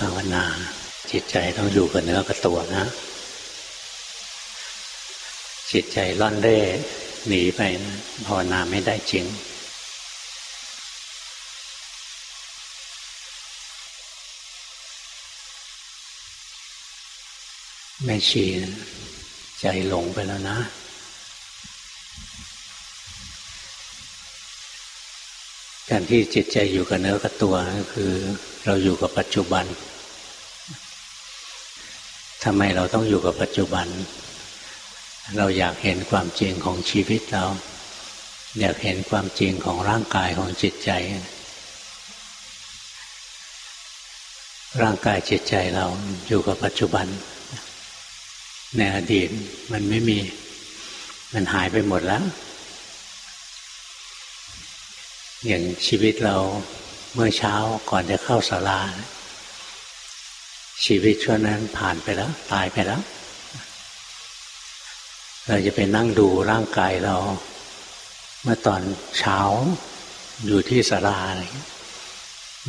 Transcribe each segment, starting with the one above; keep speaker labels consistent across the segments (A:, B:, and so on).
A: ภาวนา จิตใจต้องอยู่กับเนื้อกับตัวนะ จิตใจล่อนเร่หนีไปนะภาวนาไม่ได้จริงแม่ชีใจหลงไปแล้วนะ การที่จิตใจอยู่กับเนื้อกับตัวก็คือเราอยู่กับปัจจุบันทำไมเราต้องอยู่กับปัจจุบัน เราอยากเห็นความจริงของชีวิตเรา อยากเห็นความจริงของร่างกายของจิตใจ ร่างกายจิตใจเราอยู่กับปัจจุบัน ในอดีตมันไม่มี มันหายไปหมดแล้ว อย่างชีวิตเราเมื่อเช้าก่อนจะเข้าศาลาชีวิตช่วงนั้นผ่านไปแล้ว ตายไปแล้ว เราจะไปนั่งดูร่างกายเรา เมื่อตอนเช้าอยู่ที่ศาลาอะไร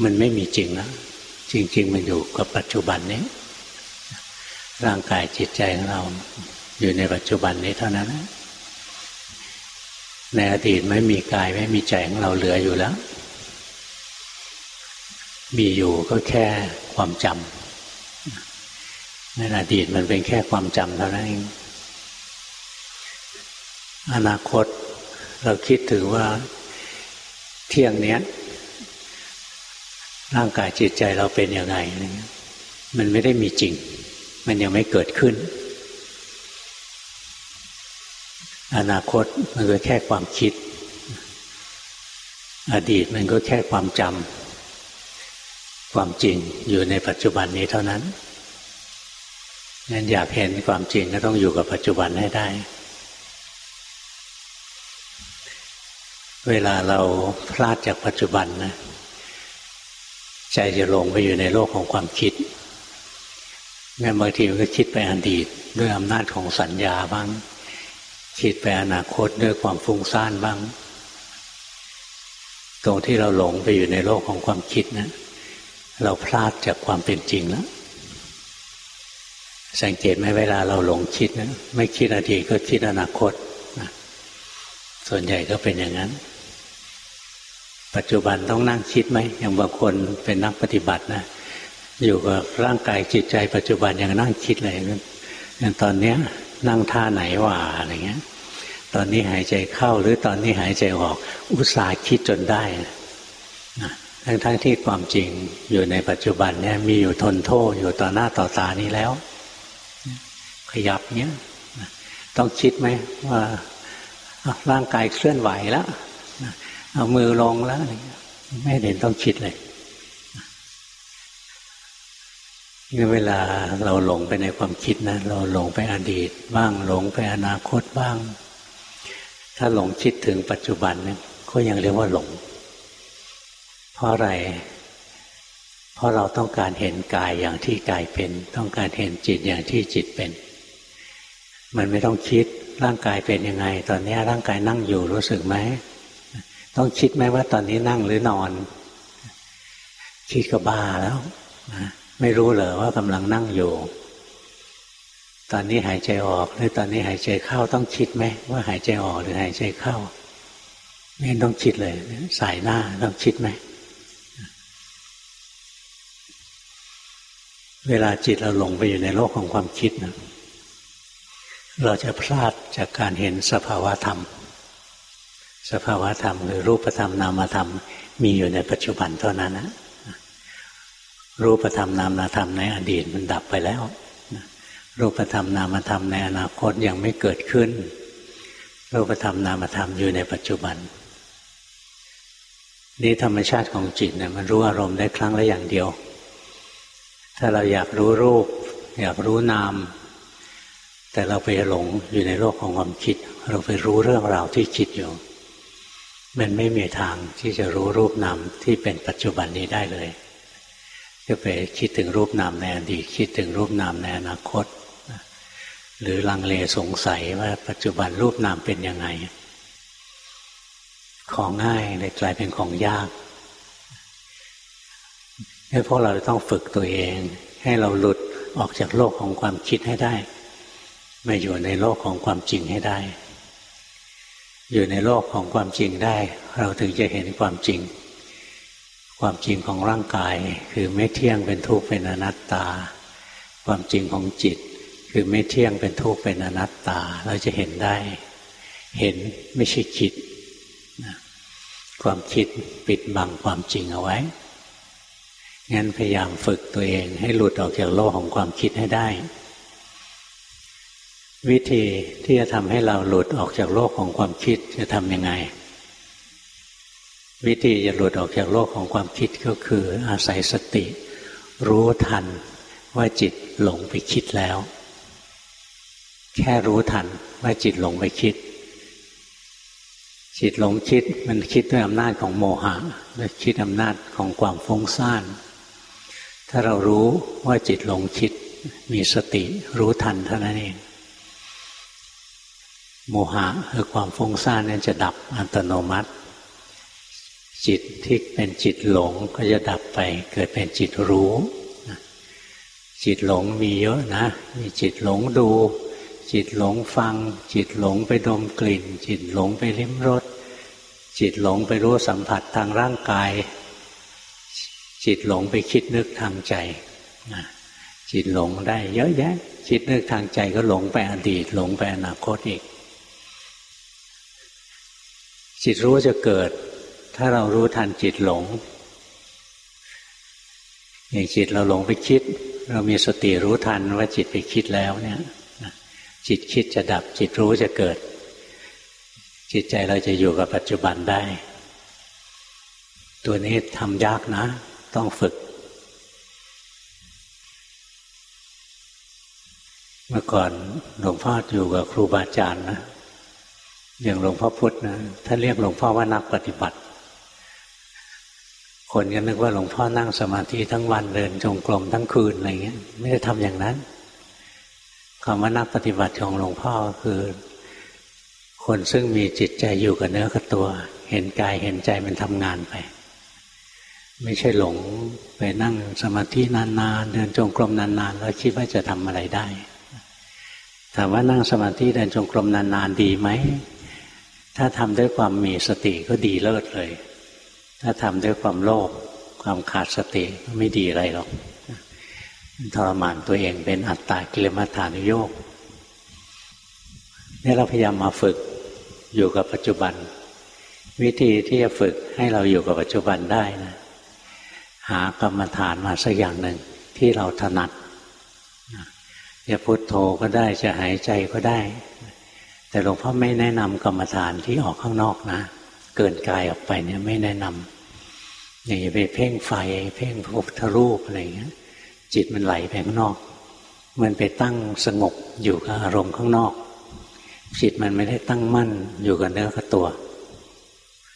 A: มันไม่มีจริงแล้วจริง ๆ มันอยู่กับปัจจุบันนี้ ร่างกายจิตใจของเรา อยู่ในปัจจุบันนี้เท่านั้นนะ ในอดีตไม่มีกายไม่มีใจของเราเหลืออยู่แล้ว มีอยู่ก็แค่ความจำในอดีตมันเป็นแค่ความจำเท่านั้นเองอนาคตเราคิดถือว่าเที่ยงเนี้ย ร่างกายจิตใจเราเป็นยังไง มันไม่ได้มีจริง มันยังไม่เกิดขึ้น อนาคตมันก็แค่ความคิด อดีตมันก็แค่ความจำความจริงอยู่ในปัจจุบันนี้เท่านั้นงั้นอยากเห็นความจริงก็ต้องอยู่กับปัจจุบันให้ได้ เวลาเราพลาดจากปัจจุบันนะใจจะลงไปอยู่ในโลกของความคิดแม้นบางทีมันก็คิดไปอดีต ด้วยอำนาจของสัญญาบ้าง คิดไปอนาคตด้วยความฟุ้งซ่านบ้าง ตรงที่เราหลงไปอยู่ในโลกของความคิดนะเราพลาดจากความเป็นจริงแล้วสังเกตไหมเวลาเราหลงคิดนะไม่คิดอดีตก็คิดอนาคตนะส่วนใหญ่ก็เป็นอย่างนั้น ปัจจุบันต้องนั่งคิดไหมอย่างบางคนเป็นนักปฏิบัตินะอยู่กับร่างกายจิตใจ ปัจจุบันยังนั่งคิดเลยอย่างตอนเนี้ย นั่งท่าไหนว่าอะไรเงี้ย ตอนนี้หายใจเข้าหรือตอนนี้หายใจออก อุตส่าห์คิดจนได้นะทั้งๆทที่ความจริงอยู่ในปัจจุบันเนี่ยมีอยู่ทนโทษอยู่ต่อหน้าต่อตานี้แล้ว ขยับเนี้ยต้องคิดไหมว่าร่างกายเคลื่อนไหวแล้วเอามือลงแล้วไม่เห็นต้องคิดเลย เวลาเราหลงไปในความคิดนะเราหลงไปอดีต บ้างหลงไปอนาคตบ้าง ถ้าหลงคิดถึงปัจจุบันเนี่ยก็ยังเรียกว่าหลง เพราะอะไร เพราะเราต้องการเห็นกายอย่างที่กายเป็น ต้องการเห็นจิตอย่างที่จิตเป็น มันไม่ต้องคิดร่างกายเป็นยังไง ตอนนี้ร่างกายนั่งอยู่รู้สึกไหมต้องคิดไหมว่าตอนนี้นั่งหรือนอน คิดก็บ้าแล้วนะ ไม่รู้เลยว่ากำลังนั่งอยู่ ตอนนี้หายใจออกหรือตอนนี้หายใจเข้าต้องคิดไหมว่าหายใจออกหรือหายใจเข้าไม่ต้องคิดเลยสายหน้าต้องคิดไหมเวลาจิตเราหลงไปอยู่ในโลกของความคิดนะเราจะพลาดจากการเห็นสภาวะธรรม สภาวะธรรมหรือรูปธรรมนามธรรมมีอยู่ในปัจจุบันเท่านั้นนะ รูปธรรมนามธรรมในอดีตมันดับไปแล้วรูปธรรมนามธรรมในอนาคตยังไม่เกิดขึ้น รูปธรรมนามธรรมอยู่ในปัจจุบันนี่ธรรมชาติของจิตเนี่ยมันรู้อารมณ์ได้ครั้งละอย่างเดียว ถ้าเราอยากรู้รูป อยากรู้นาม แต่เราไปหลงอยู่ในโลกของความคิด เราไปรู้เรื่องราวที่คิดอยู่ มันไม่มีทางที่จะรู้รูปนามที่เป็นปัจจุบันนี้ได้เลย ก็ไปคิดถึงรูปนามในอดีตคิดถึงรูปนามในอนาคต หรือลังเลสงสัยว่าปัจจุบันรูปนามเป็นยังไง ของง่ายเลยกลายเป็นของยากให้พวกเราต้องฝึกตัวเอง ให้เราหลุดออกจากโลกของความคิดให้ได้มาอยู่ในโลกของความจริงให้ได้ อยู่ในโลกของความจริงได้ เราถึงจะเห็นความจริง ความจริงของร่างกาย คือไม่เที่ยงเป็นทุกข์เป็นอนัตตา ความจริงของจิต คือไม่เที่ยงเป็นทุกข์เป็นอนัตตา เราจะเห็นได้ เห็นไม่ใช่คิดความคิดปิดบังความจริงเอาไว้งั้นพยายามฝึกตัวเอง ให้หลุดออกจากโลกของความคิดให้ได้ วิธีที่จะทำให้เราหลุดออกจากโลกของความคิดจะทำยังไง วิธีจะหลุดออกจากโลกของความคิดก็คืออาศัยสติ รู้ทันว่าจิตหลงไปคิดแล้ว แค่รู้ทันว่าจิตหลงไปคิด จิตหลงคิดมันคิดด้วยอำนาจของโมหะและคิดอำนาจของความฟุ้งซ่าน ถ้าเรารู้ว่าจิตหลงคิด มีสติรู้ทันเท่านั้นเองโมหะคือความฟุ้งซ่านนั้นจะดับอัตโนมัติ จิตที่เป็นจิตหลงก็จะดับไปเกิดเป็นจิตรู้จิตหลงมีเยอะนะ มีจิตหลงดู จิตหลงฟัง จิตหลงไปดมกลิ่น จิตหลงไปลิ้มรสจิตหลงไปรู้สัมผัสทางร่างกาย จิตหลงไปคิดนึกทางใจจิตหลงได้เยอะแยะจิตนึกทางใจก็หลงไปอดีต หลงไปอนาคตอีก จิตรู้จะเกิด ถ้าเรารู้ทันจิตหลงอย่างจิตเราหลงไปคิด เรามีสติรู้ทันว่าจิตไปคิดแล้วเนี่ยจิตคิดจะดับจิตรู้จะเกิด จิตใจเราจะอยู่กับปัจจุบันได้ ตัวนี้ทำยากนะ ต้องฝึก เมื่อก่อนหลวงพ่ออยู่กับครูบาอาจารย์นะอย่างหลวงพ่อพุธนะท่านเรียกหลวงพ่อว่านักปฏิบัติ คนก็นึกว่าหลวงพ่อนั่งสมาธิทั้งวันเดินจงกรมทั้งคืนอะไรเงี้ย ไม่ได้ทำอย่างนั้นคำว่านักปฏิบัติของหลวงพ่อคือ คนซึ่งมีจิตใจอยู่กับเนื้อกับตัว เห็นกายเห็นใจมันทำงานไป ไม่ใช่หลงไปนั่งสมาธินานๆ เดินจงกรมนานๆ แล้วคิดว่าจะทำอะไรได้ถามว่านั่งสมาธิเดินจงกรมนานๆดีไหม ถ้าทำด้วยความมีสติก็ดีเลิศเลย ถ้าทำด้วยความโลภความขาดสติก็ไม่ดีอะไรหรอกทรมานตัวเองเป็นอัตตากิลมัฐานุโยกนี่เราพยายามมาฝึกอยู่กับปัจจุบัน วิธีที่จะฝึกให้เราอยู่กับปัจจุบันได้นะหากรรมฐานมาสักอย่างหนึ่งที่เราถนัดจะพุโทโธก็ได้จะหายใจก็ได้ แต่หลวงพ่อไม่แนะนำกรรมฐานที่ออกข้างนอกนะ เกินกายออกไปเนี่ยไม่แนะนำอย่างไปเพ่งไฟ เพ่งพระพุทธรูปอะไรอย่างเงี้ย จิตมันไหลไปข้างนอก มันไปตั้งสงบอยู่กับอารมณ์ข้างนอก จิตมันไม่ได้ตั้งมั่นอยู่กับเนื้อกับตัว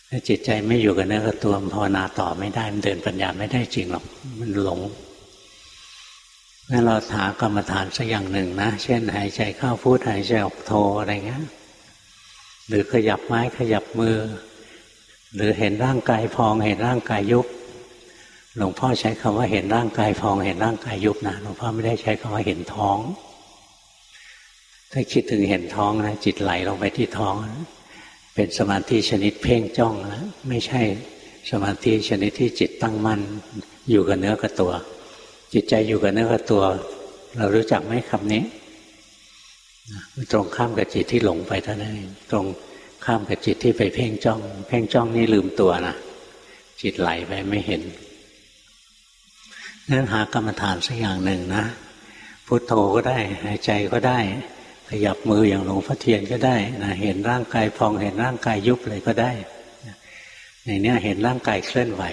A: ถ้าจิตใจไม่อยู่กับเนื้อกับตัวภาวนาต่อไม่ได้มันเดินปัญญาไม่ได้จริงหรอกมันหลงงั้นเราหากรรมฐานสักอย่างหนึ่งนะ เช่น หายใจเข้าพูดหายใจออกโทอะไรเงี้ยหรือขยับไม้ขยับมือ หรือเห็นร่างกายพอง เห็นร่างกายยุบหลวงพ่อใช้คำว่าเห็นร่างกายพอง เห็นร่างกายยุบนะหลวงพ่อไม่ได้ใช้คำว่าเห็นท้อง ถ้าคิดถึงเห็นท้องนะจิตไหลลงไปที่ท้อง เป็นสมาธิชนิดเพ่งจ้องนะไม่ใช่สมาธิชนิดที่จิตตั้งมั่น อยู่กับเนื้อกับตัว จิตใจอยู่กับเนื้อกับตัว เรารู้จักไหมคำนี้ตรงข้ามกับจิตที่หลงไปเท่านั้นเองตรง ข้ามกับจิตที่ไปเพ่งจ้อง เพ่งจ้องนี่ลืมตัวนะจิตไหลไปไม่เห็นนั้นหากรรมฐานสักอย่างหนึ่งนะพุโทโธก็ได้หายใจก็ได้ ขยับมืออย่างหลวงพ่อเทียนก็ได้นะเห็นร่างกายพองเห็นร่างกายยุบเลยก็ได้ในนี้เห็นร่างกายเคลื่อนไหว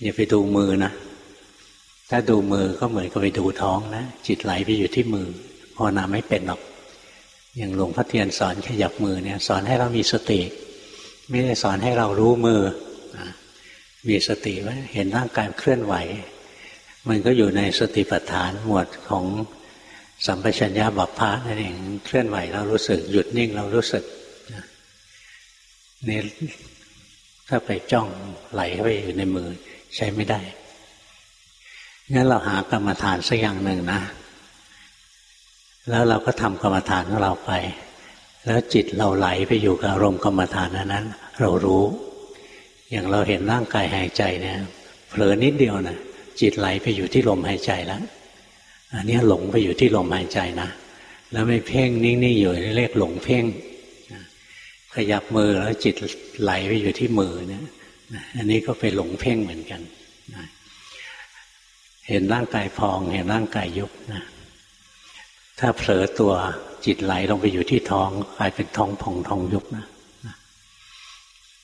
A: อย่าไปดูมือนะถ้าดูมือก็เหมือนกับไปดูท้องนะจิตไหลไปอยู่ที่มือภาวนาไม่เป็นหรอก อย่างหลวงพ่อเทียนสอนขยับมือเนี่ย สอนให้เรามีสติ ไม่ได้สอนให้เรารู้มือ มีสติไว้เห็นร่างกายเคลื่อนไหว มันก็อยู่ในสติปัฏฐานหมวดของสัมปชัญญะบัพพะนั่นเองเคลื่อนไหวเรารู้สึก หยุดนิ่งเรารู้สึกนี่ถ้าไปจ้องไหลเข้าไปอยู่ในมือใช้ไม่ได้งั้นเราหากรรมฐานสักอย่างหนึ่งนะ แล้วเราก็ทำกรรมฐานของเราไป แล้วจิตเราไหลไปอยู่กับอารมณ์กรรมฐานนั้น เรารู้ อย่างเราเห็นร่างกายหายใจเนี่ยเผลอนิดเดียวนะจิตไหลไปอยู่ที่ลมหายใจแล้วอันนี้หลงไปอยู่ที่ลมหายใจนะแล้วไม่เพ่งนิ่งๆอยู่เรียกหลงเพ่งขยับมือแล้วจิตไหลไปอยู่ที่มือเนี่ยอันนี้ก็ไปหลงเพ่งเหมือนกัน เห็นร่างกายพอง เห็นร่างกายยุบนะ ถ้าเผลอตัวจิตไหลลงไปอยู่ที่ท้องกลายเป็นท้องพองท้องยุบนะ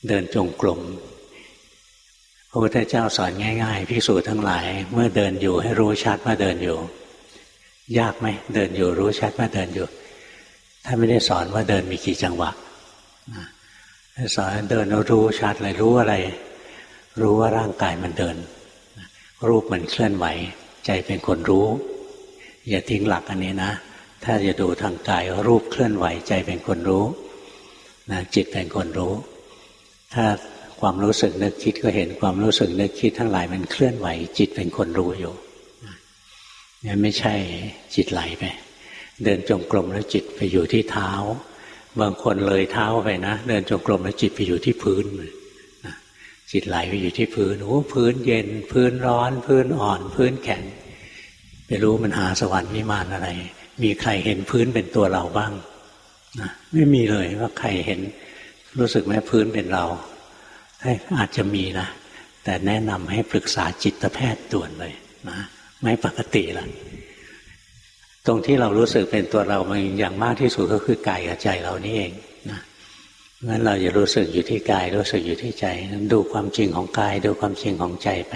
A: เดินจงกรมพระพุทธเจ้าสอนง่ายๆพิสูจน์ทั้งหลาย เมื่อเดินอยู่ให้รู้ชัดว่าเดินอยู่ ยากไหมเดินอยู่รู้ชัดว่าเดินอยู่ถ้าไม่ได้สอนว่าเดินมีกี่จังหวะสอนเดินรู้ชัดเลยรู้อะไร รู้ว่าร่างกายมันเดิน รูปมันเคลื่อนไหว ใจเป็นคนรู้ อย่าทิ้งหลักอันนี้นะ ถ้าจะดูทางกายรูปเคลื่อนไหวใจเป็นคนรู้นะจิตเป็นคนรู้ ถ้าความรู้สึกนึกคิดก็เห็นความรู้สึกนึกคิดทั้งหลายมันเคลื่อนไหว จิตเป็นคนรู้อยู่นี่ไม่ใช่จิตไหลไป เดินจงกรมแล้วจิตไปอยู่ที่เท้า บางคนเลยเท้าไปนะ เดินจงกรมแล้วจิตไปอยู่ที่พื้นจิตไหลไปอยู่ที่พื้นโอ้พื้นเย็น พื้นร้อน พื้นอ่อน พื้นแข็งไปรู้มันหาสวรรค์วิมานอะไร มีใครเห็นพื้นเป็นตัวเราบ้างนะไม่มีเลยว่าใครเห็นรู้สึกไหมพื้นเป็นเราอาจจะมีนะ แต่แนะนำให้ปรึกษาจิตแพทย์ด่วนเลยนะไม่ปกติละตรงที่เรารู้สึกเป็นตัวเรามันอย่างมากที่สุดก็คือกายกับใจเรานี่เองนะงั้นเราจะรู้สึกอยู่ที่กาย รู้สึกอยู่ที่ใจดูความจริงของกาย ดูความจริงของใจไป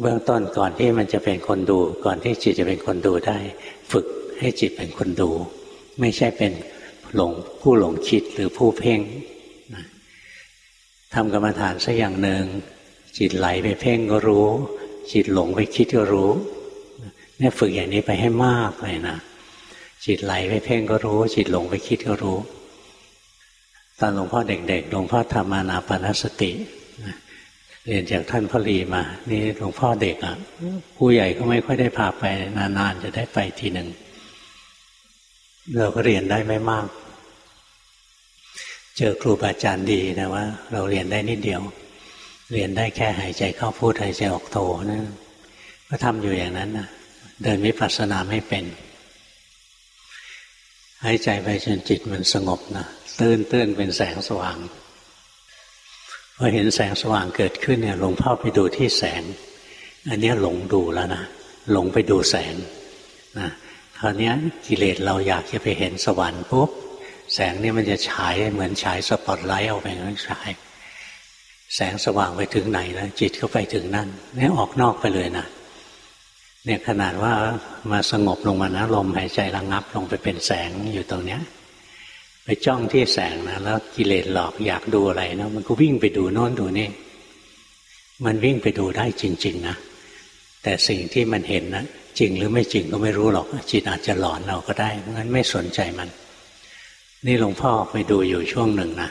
A: เบื้องต้นก่อนที่มันจะเป็นคนดู ก่อนที่จิตจะเป็นคนดูได้ ฝึกให้จิตเป็นคนดู ไม่ใช่เป็นหลงผู้หลงคิดหรือผู้เพ่งทำกรรมฐานสักอย่างหนึ่งจิตไหลไปเพ่งก็รู้ จิตหลงไปคิดก็รู้เนี่ยฝึกอย่างนี้ไปให้มากเลยนะจิตไหลไปเพ่งก็รู้ จิตหลงไปคิดก็รู้ ตอนหลวงพ่อเด็กๆหลวงพ่อทำมานาปนสติ เรียนจากท่านพ่อรีมา นี่หลวงพ่อเด็กอะ ผู้ใหญ่ก็ไม่ค่อยได้พาไป นานๆจะได้ไปทีหนึ่งเราก็เรียนได้ไม่มาก เจอครูบาอาจารย์ดีนะว่า เราเรียนได้นิดเดียว เรียนได้แค่หายใจเข้าพูดหายใจออกโทนะ ก็ทำอยู่อย่างนั้นนะเดินวิปัสสนาไม่เป็นหายใจไปจนจิตมันสงบนะตื้นตื้นเป็นแสงสว่าง พอเห็นแสงสว่างเกิดขึ้นเนี่ยหลวงพ่อไปดูที่แสง อันนี้หลงดูแล้วนะหลงไปดูแสงนะคราวนี้กิเลสเราอยากจะไปเห็นสวรรค์ปุ๊บแสงนี่มันจะฉายเหมือนฉายสปอตไลท์ออกไปนั้นฉายแสงสว่างไปถึงไหนแล้วจิตก็ไปถึงนั่นนี่ออกนอกไปเลยนะเนี่ยขนาดว่ามาสงบลงมานะลมหายใจระงงับลงไปเป็นแสงอยู่ตรงเนี้ย จ้องที่แสงนะแล้วกิเลสหลอกอยากดูอะไรนะมันก็วิ่งไปดูโน้นดูนี่ มันวิ่งไปดูได้จริง ๆ นะ แต่สิ่งที่มันเห็นนะจริงหรือไม่จริงก็ไม่รู้หรอก จิตอาจจะหลอนเราก็ได้เพราะงั้นไม่สนใจมัน นี่หลวงพ่อไปดูอยู่ช่วงหนึ่งนะ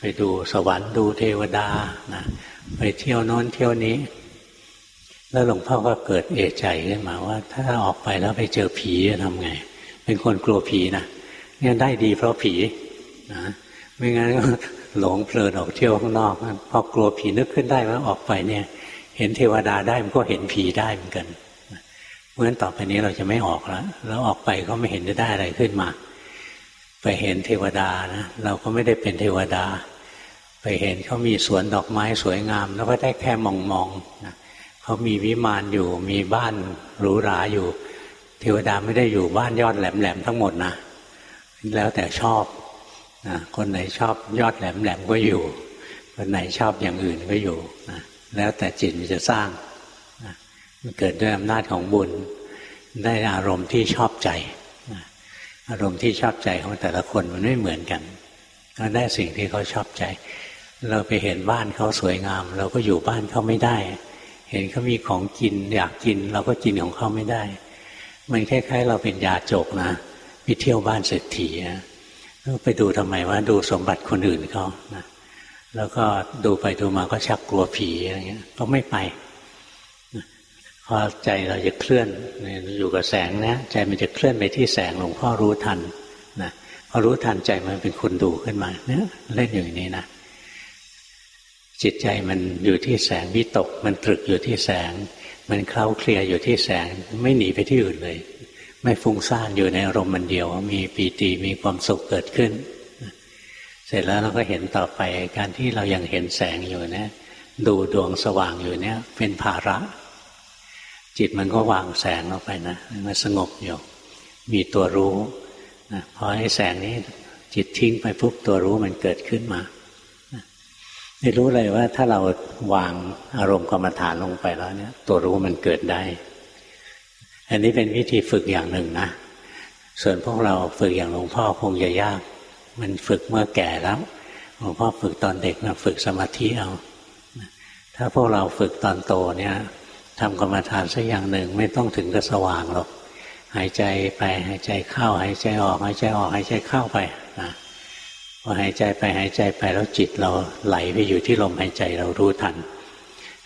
A: ไปดูสวรรค์ดูเทวดานะไปเที่ยวโน้นเที่ยวนี้ แล้วหลวงพ่อก็เกิดเอใจขึ้นมาว่า ถ้าออกไปแล้วไปเจอผีจะทำไง เป็นคนกลัวผีนะ เนี่ยได้ดีเพราะผีนะไม่งั้นก็หลงเพลินออกเที่ยวข้างนอกพอกลัวผีนึกขึ้นได้ว่าออกไปเนี่ย เห็นเทวดาได้มันก็เห็นผีได้เหมือนกันเพราะฉะนั้นต่อไปนี้เราจะไม่ออกแล้วแล้วออกไปก็ไม่เห็นจะได้อะไรขึ้นมา ไปเห็นเทวดานะเราก็ไม่ได้เป็นเทวดา ไปเห็นเขามีสวนดอกไม้สวยงาม แล้วก็ได้แค่มองมองนะเขามีวิมานอยู่มีบ้านหรูหราอยู่ เทวดาไม่ได้อยู่บ้านยอดแหลมๆทั้งหมดนะ แล้วแต่ชอบนะคนไหนชอบยอดแหลมๆก็อยู่ คนไหนชอบอย่างอื่นก็อยู่นะแล้วแต่จิตมันจะสร้างนะมันเกิดด้วยอำนาจของบุญ ได้อารมณ์ที่ชอบใจนะอารมณ์ที่ชอบใจของแต่ละคนมันไม่เหมือนกัน ก็ได้สิ่งที่เขาชอบใจ เราไปเห็นบ้านเขาสวยงาม เราก็อยู่บ้านเขาไม่ได้ เห็นเขามีของกินอยากกิน เราก็กินของเขาไม่ได้ มันคล้ายๆ เราเป็นยาจกนะ ไปเที่ยวบ้านเศรษฐีนะไปดูทำไมว่าดูสมบัติคนอื่นเขานะแล้วก็ดูไปดูมาก็ชักกลัวผีอะไรเงี้ย ก็ไม่ไปพอใจเราจะเคลื่อนอยู่กับแสงนะใจมันจะเคลื่อนไปที่แสงหลวงพ่อรู้ทันนะพอรู้ทันใจมันเป็นคนดูขึ้นมาเนี่ยเล่นอย่างนี้นะจิตใจมันอยู่ที่แสงวิตก มันตรึกอยู่ที่แสง มันเคล้าเคลียอยู่ที่แสง ไม่หนีไปที่อื่นเลย ไม่ฟุ้งซ่านอยู่ในอารมณ์มันเดียว มีปีติมีความสุขเกิดขึ้น เสร็จแล้วเราก็เห็นต่อไปการที่เรายังเห็นแสงอยู่นะดูดวงสว่างอยู่เนี่ย เป็นภาระ จิตมันก็วางแสงออกไปนะมันสงบอยู่ มีตัวรู้นะพอให้แสงนี้จิตทิ้งไปปุ๊บตัวรู้มันเกิดขึ้นมาได้รู้เลยว่าถ้าเราวางอารมณ์กรรมฐานลงไปแล้วเนี่ย ตัวรู้มันเกิดได้ อันนี้เป็นวิธีฝึกอย่างหนึ่งนะ ส่วนพวกเราฝึกอย่างหลวงพ่อคงจะยาก มันฝึกเมื่อแก่แล้วหลวงพ่อฝึกตอนเด็กนะฝึกสมาธิเอา ถ้าพวกเราฝึกตอนโตเนี่ยทำกรรมฐานสักอย่างหนึ่งไม่ต้องถึงกับสว่างหรอกหายใจไปหายใจเข้าหายใจออกหายใจออกหายใจเข้าไปนะพอหายใจไปหายใจไปแล้วจิตเราไหลไปอยู่ที่ลมหายใจเรารู้ทัน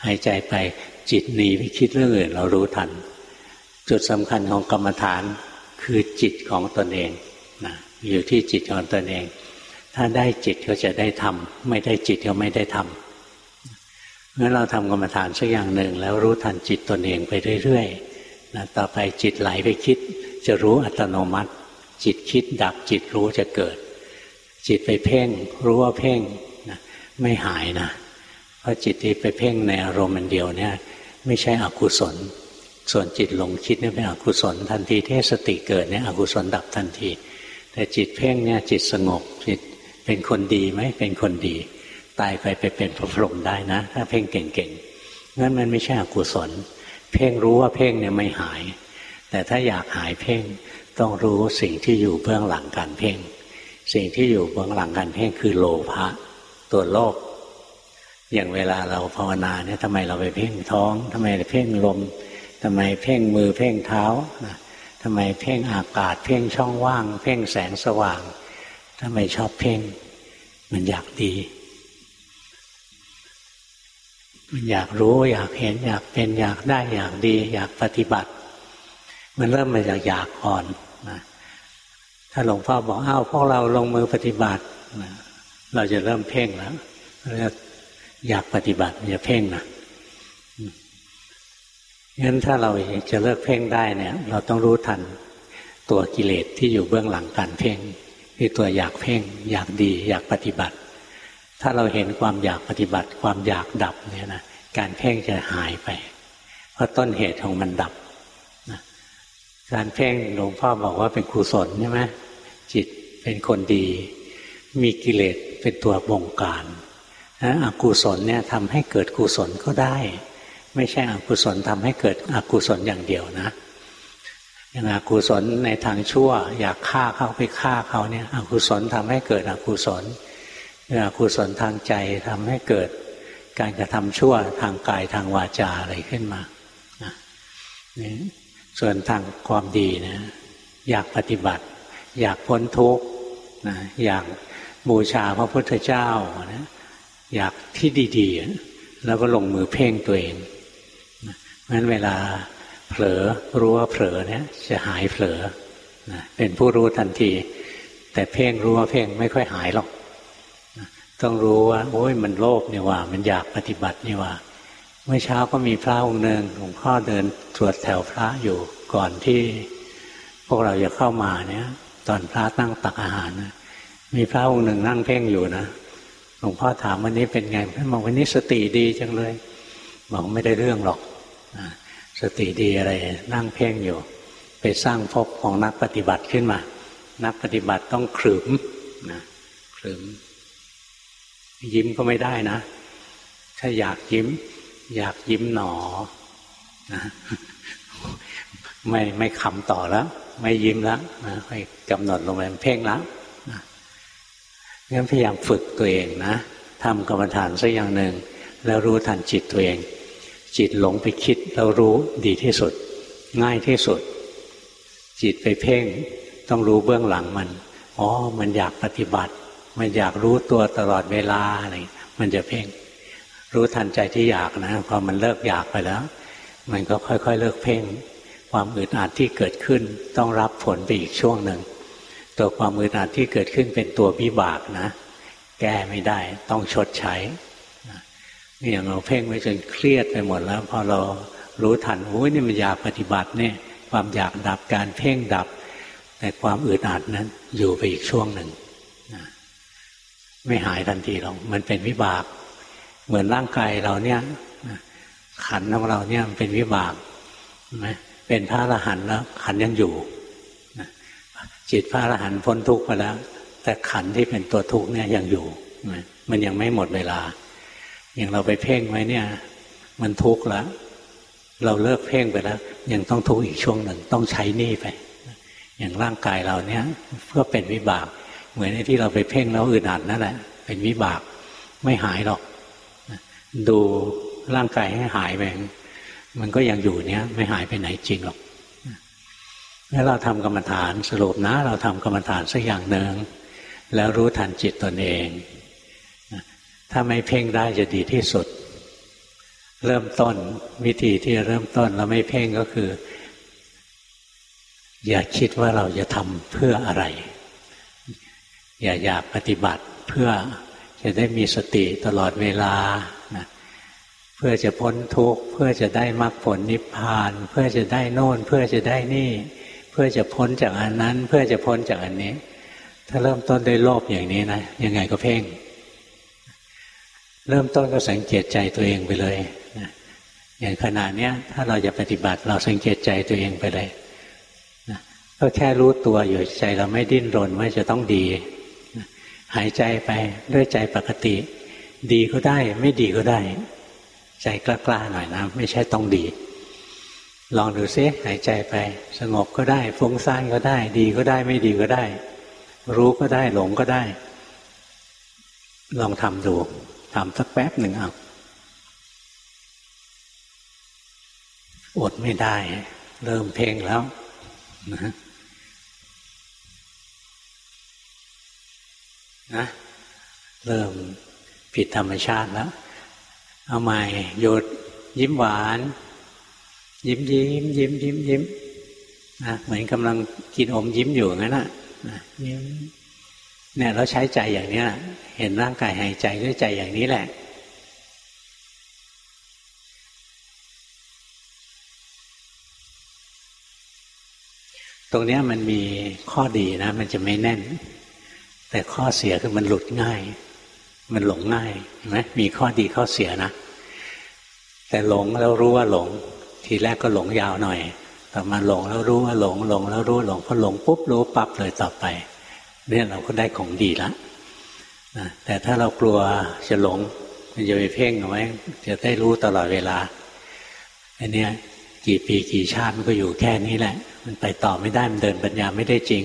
A: หายใจไปจิตหนีไปคิดเรื่องอื่นเรารู้ทัน จุดสำคัญของกรรมฐานคือจิตของตนเองนะอยู่ที่จิตของตนเอง ถ้าได้จิตก็จะได้ทำไม่ได้จิตก็ไม่ได้ทำงั้นเราทำกรรมฐานสักอย่างหนึ่ง แล้วรู้ทันจิตตนเองไปเรื่อยๆนะต่อไปจิตไหลไปคิด จะรู้อัตโนมัติ จิตคิดดับจิตรู้จะเกิด จิตไปเพ่งรู้ว่าเพ่งนะไม่หายนะ เพราะจิตที่ไปเพ่งในอารมณ์มันเดียวเนี่ย ไม่ใช่อกุศล ส่วนจิตหลงคิดเนี่ยเป็นอกุศลทันทีที่สติเกิดเนี่ยอกุศลดับทันที แต่จิตเพ่งเนี่ยจิตสงบจิตเป็นคนดีไหมเป็นคนดี ตายไปไปเป็นพระพรหมได้นะ ถ้าเพ่งเก่งๆงั้นมันไม่ใช่อกุศล เพ่งรู้ว่าเพ่งเนี่ยไม่หาย แต่ถ้าอยากหายเพ่งต้องรู้สิ่งที่อยู่เบื้องหลังการเพ่ง สิ่งที่อยู่เบื้องหลังการเพ่งคือโลภะตัวโลภอย่างเวลาเราภาวนาเนี่ยทำไมเราไปเพ่งท้องทำไมเพ่งลม ทำไมเพ่งมือเพ่งเท้าทำไมเพ่งอากาศ เพ่งช่องว่าง เพ่งแสงสว่างทำไมชอบเพ่ง มันอยากดี มันอยากรู้อยากเห็นอยากเป็นอยากได้อยากดี อยากปฏิบัติ มันเริ่มมาจากอยากอ่อนนะถ้าหลวงพ่อบอกอ้าวพวกเราลงมือปฏิบัติเราจะเริ่มเพ่งแล้วอยากปฏิบัติอย่าเพ่งนะ งั้นถ้าเราจะเลิกเพ่งได้เนี่ย เราต้องรู้ทันตัวกิเลสที่อยู่เบื้องหลังการเพ่งคือตัวอยากเพ่ง อยากดีอยากปฏิบัติ ถ้าเราเห็นความอยากปฏิบัติ ความอยากดับเนี่ยนะการเพ่งจะหายไป เพราะต้นเหตุของมันดับการเพ่งหลวงพ่อบอกว่าเป็นกุศลใช่ไหมจิตเป็นคนดี มีกิเลสเป็นตัวบงการนะอกุศลเนี่ยทำให้เกิดกุศลก็ได้ ไม่ใช่อกุศลทำให้เกิดอกุศลอย่างเดียวนะอย่างอกุศลในทางชั่ว อยากฆ่าเขาไปฆ่าเขาเนี่ยอกุศลทำให้เกิดอกุศลอกุศลทางใจทำให้เกิดการกระทำชั่วทางกายทางวาจาอะไรขึ้นมานี่ส่วนทางความดีนะอยากปฏิบัติ อยากพ้นทุกข์นะอยากบูชาพระพุทธเจ้านะอยากที่ดี ๆ แล้วก็ลงมือเพ่งตัวเอง เพราะฉะนั้นเวลาเผลอรู้ว่าเผลอเนี่ยจะหายเผลอนะเป็นผู้รู้ทันที แต่เพ่งรู้ว่าเพ่งไม่ค่อยหายหรอกต้องรู้ว่าโอ้ยมันโลภนี่ว่า มันอยากปฏิบัตินี่ว่า เมื่อเช้าก็มีพระองค์หนึ่งหลวงพ่อเดินตรวจแถวพระอยู่ก่อนที่ พวกเราจะเข้ามาเนี่ย ตอนพระนั่งตักอาหารนะมีพระองค์หนึ่งนั่งเพ่งอยู่นะหลวงพ่อถามวันนี้เป็นไงท่านบอกวันนี้สติดีจังเลยบอกไม่ได้เรื่องหรอก สติดีอะไรนั่งเพ่งอยู่ ไปสร้างภพของนักปฏิบัติขึ้นมา นักปฏิบัติต้องขรึมนะขรึม ยิ้มก็ไม่ได้นะ ถ้าอยากยิ้ม อยากยิ้มหนอนะไม่ไม่ขำต่อแล้ว ไม่ยิ้มแล้วนะไม่กำหนดลงไปเพ่งแล้วนะงั้นพยายามฝึกตัวเองนะทำกรรมฐานสักอย่างหนึ่งแล้วรู้ทันจิตตัวเอง จิตหลงไปคิดแล้วรู้ดีที่สุด ง่ายที่สุด จิตไปเพ่งต้องรู้เบื้องหลังมันอ๋อมันอยากปฏิบัติ มันอยากรู้ตัวตลอดเวลาอะไรมันจะเพ่ง รู้ทันใจที่อยากนะพอมันเลิกอยากไปแล้ว มันก็ค่อยๆ เลิกเพ่ง ความอึดอัดที่เกิดขึ้น ต้องรับผลไปอีกช่วงหนึ่งตัวความอึดอัดที่เกิดขึ้นเป็นตัววิบากนะ แก้ไม่ได้ต้องชดใช้ อย่างเราเพ่งไว้จนเครียดไปหมดแล้ว พอเรารู้ทันโอ้ยนี่มันอยากปฏิบัติเนี่ย ความอยากดับการเพ่งดับ แต่ความอึดอัดนั้น อยู่ไปอีกช่วงหนึ่งไม่หายทันทีหรอกมันเป็นวิบาก เหมือนร่างกายเราเนี่ยขันของเราเนี่ยมันเป็นวิบากไหมเป็นพระอรหันต์แล้ว ขันยังอยู่จิตพระอรหันต์พ้นทุกข์ไปแล้ว แต่ขันที่เป็นตัวทุกข์เนี่ยยังอยู่ มันยังไม่หมดเวลา อย่างเราไปเพ่งไว้เนี่ย มันทุกข์แล้วเราเลิกเพ่งไปแล้วยังต้องทุกข์อีกช่วงหนึ่งต้องใช้นี่ไป อย่างร่างกายเราเนี่ยเพื่อเป็นวิบาก เหมือนที่เราไปเพ่งแล้วอึดอัดนั่นแหละ เป็นวิบากไม่หายหรอก ดูร่างกายให้หายไปมันก็ยังอยู่เนี้ยไม่หายไปไหนจริงหรอกแล้วเราทำกรรมฐานสรุปนะ เราทำกรรมฐานสักอย่างหนึ่งแล้วรู้ทันจิตตนเอง ถ้าไม่เพ่งได้จะดีที่สุด เริ่มต้นวิธีที่เริ่มต้นเราไม่เพ่งก็คือ อย่าคิดว่าเราจะทำเพื่ออะไร อย่าอยากปฏิบัติเพื่อจะได้มีสติตลอดเวลานะเพื่อจะพ้นทุกข์ เพื่อจะได้มรรคผลนิพพาน เพื่อจะได้โน่น เพื่อจะได้นี่ เพื่อจะพ้นจากอันนั้น เพื่อจะพ้นจากอันนี้ ถ้าเริ่มต้นด้วยโลภอย่างนี้นะยังไงก็เพ่ง เริ่มต้นก็สังเกตใจตัวเองไปเลยอย่างขณะนี้ถ้าเราจะปฏิบัติเราสังเกตใจตัวเองไปเลยก็แค่รู้ตัวอยู่ใจเราไม่ดิ้นรนว่าจะต้องดี หายใจไปด้วยใจปกติ ดีก็ได้ไม่ดีก็ได้ ใจกล้าๆหน่อยนะ ไม่ใช่ต้องดี ลองดูซิหายใจไป สงบก็ได้ฟุ้งซ่านก็ได้ ดีก็ได้ไม่ดีก็ได้ รู้ก็ได้หลงก็ได้ ลองทำดู ทำสักแป๊บหนึ่งเอาอดไม่ได้ เริ่มเพ่งแล้วนะนะเริ่มผิดธรรมชาติแล้ว เอาใหม่หยุดยิ้มหวาน ยิ้มยิ้มยิ้มยิ้มยิ้มนะเหมือนกำลังกินอมยิ้มอยู่งั้นนะยิ้ม เนี่ยเราใช้ใจอย่างนี้เห็นร่างกายหายใจด้วยใจอย่างนี้แหละ ตรงนี้มันมีข้อดีนะ มันจะไม่แน่น แต่ข้อเสียคือมันหลุดง่าย มันหลงง่ายเห็นไหมมีข้อดีข้อเสียนะ แต่หลงแล้วรู้ว่าหลง ทีแรกก็หลงยาวหน่อย ต่อมาหลงแล้วรู้ว่าหลงหลงแล้วรู้หลงพอหลงปุ๊บรู้ปั๊บเลยต่อไป เนี่ยเราก็ได้ของดีละนะแต่ถ้าเรากลัวจะหลงมันจะไปเพ่งเอาไว้จะได้รู้ตลอดเวลาอันนี้กี่ปีกี่ชาติมันก็อยู่แค่นี้แหละ มันไปต่อไม่ได้มันเดินปัญญาไม่ได้จริง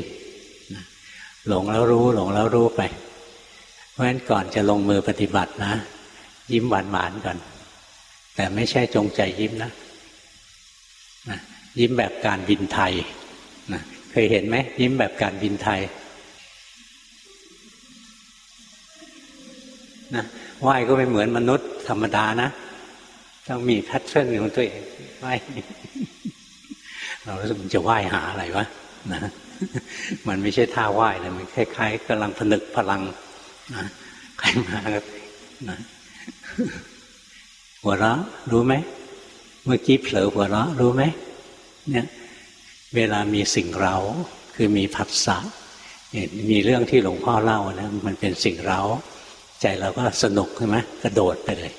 A: หลงแล้วรู้หลงแล้วรู้ไป เพราะฉะนั้นก่อนจะลงมือปฏิบัตินะ ยิ้มหวานหวานก่อน แต่ไม่ใช่จงใจยิ้มนะนะยิ้มแบบการบินไทยนะเคยเห็นไหมยิ้มแบบการบินไทย นะไหว้ก็ไม่เหมือนมนุษย์ธรรมดานะ ต้องมีแพทเทิร์นของตัวเองไหว้เรารู้สึกมันจะไหว้หาอะไรวะนะมันไม่ใช่ท่าไหว้เลยมันคล้ายๆกำลังผนึกพลังนะใครมาก็นะหัวเราะรู้ไหมเมื่อกี้เผลอหัวเราะรู้ไหมเนี่ย เวลามีสิ่งเราคือมีผัสสะมีเรื่องที่หลวงพ่อเล่านะมันเป็นสิ่งเรา ใจเราก็สนุกใช่ไหมกระโดดไปเลย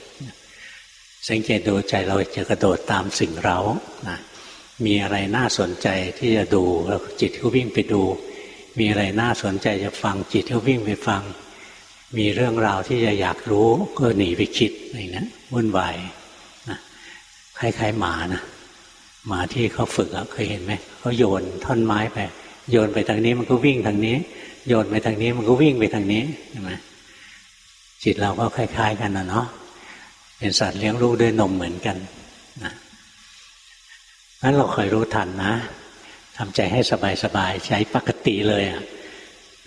A: สังเกตดูใจเราจะกระโดดตามสิ่งเรานะมีอะไรน่าสนใจที่จะดูแล้วจิตก็วิ่งไปดู มีอะไรน่าสนใจจะฟังจิตก็วิ่งไปฟัง มีเรื่องราวที่จะอยากรู้ก็หนีไปคิดอะไรนะวุ่นวายนะคล้ายๆหมานะหมาที่เขาฝึกเคยเห็นไหมเขาโยนท่อนไม้ไปโยนไปทางนี้มันก็วิ่งทางนี้ โยนไปทางนี้มันก็วิ่งไปทางนี้ใช่ไหม จิตเราก็คล้าย ๆ กันนะเนาะเป็นสัตว์เลี้ยงลูกด้วยนมเหมือนกันนะงั้นเราคอยรู้ทันนะทำใจให้สบายๆใช้ปกติเลยอะ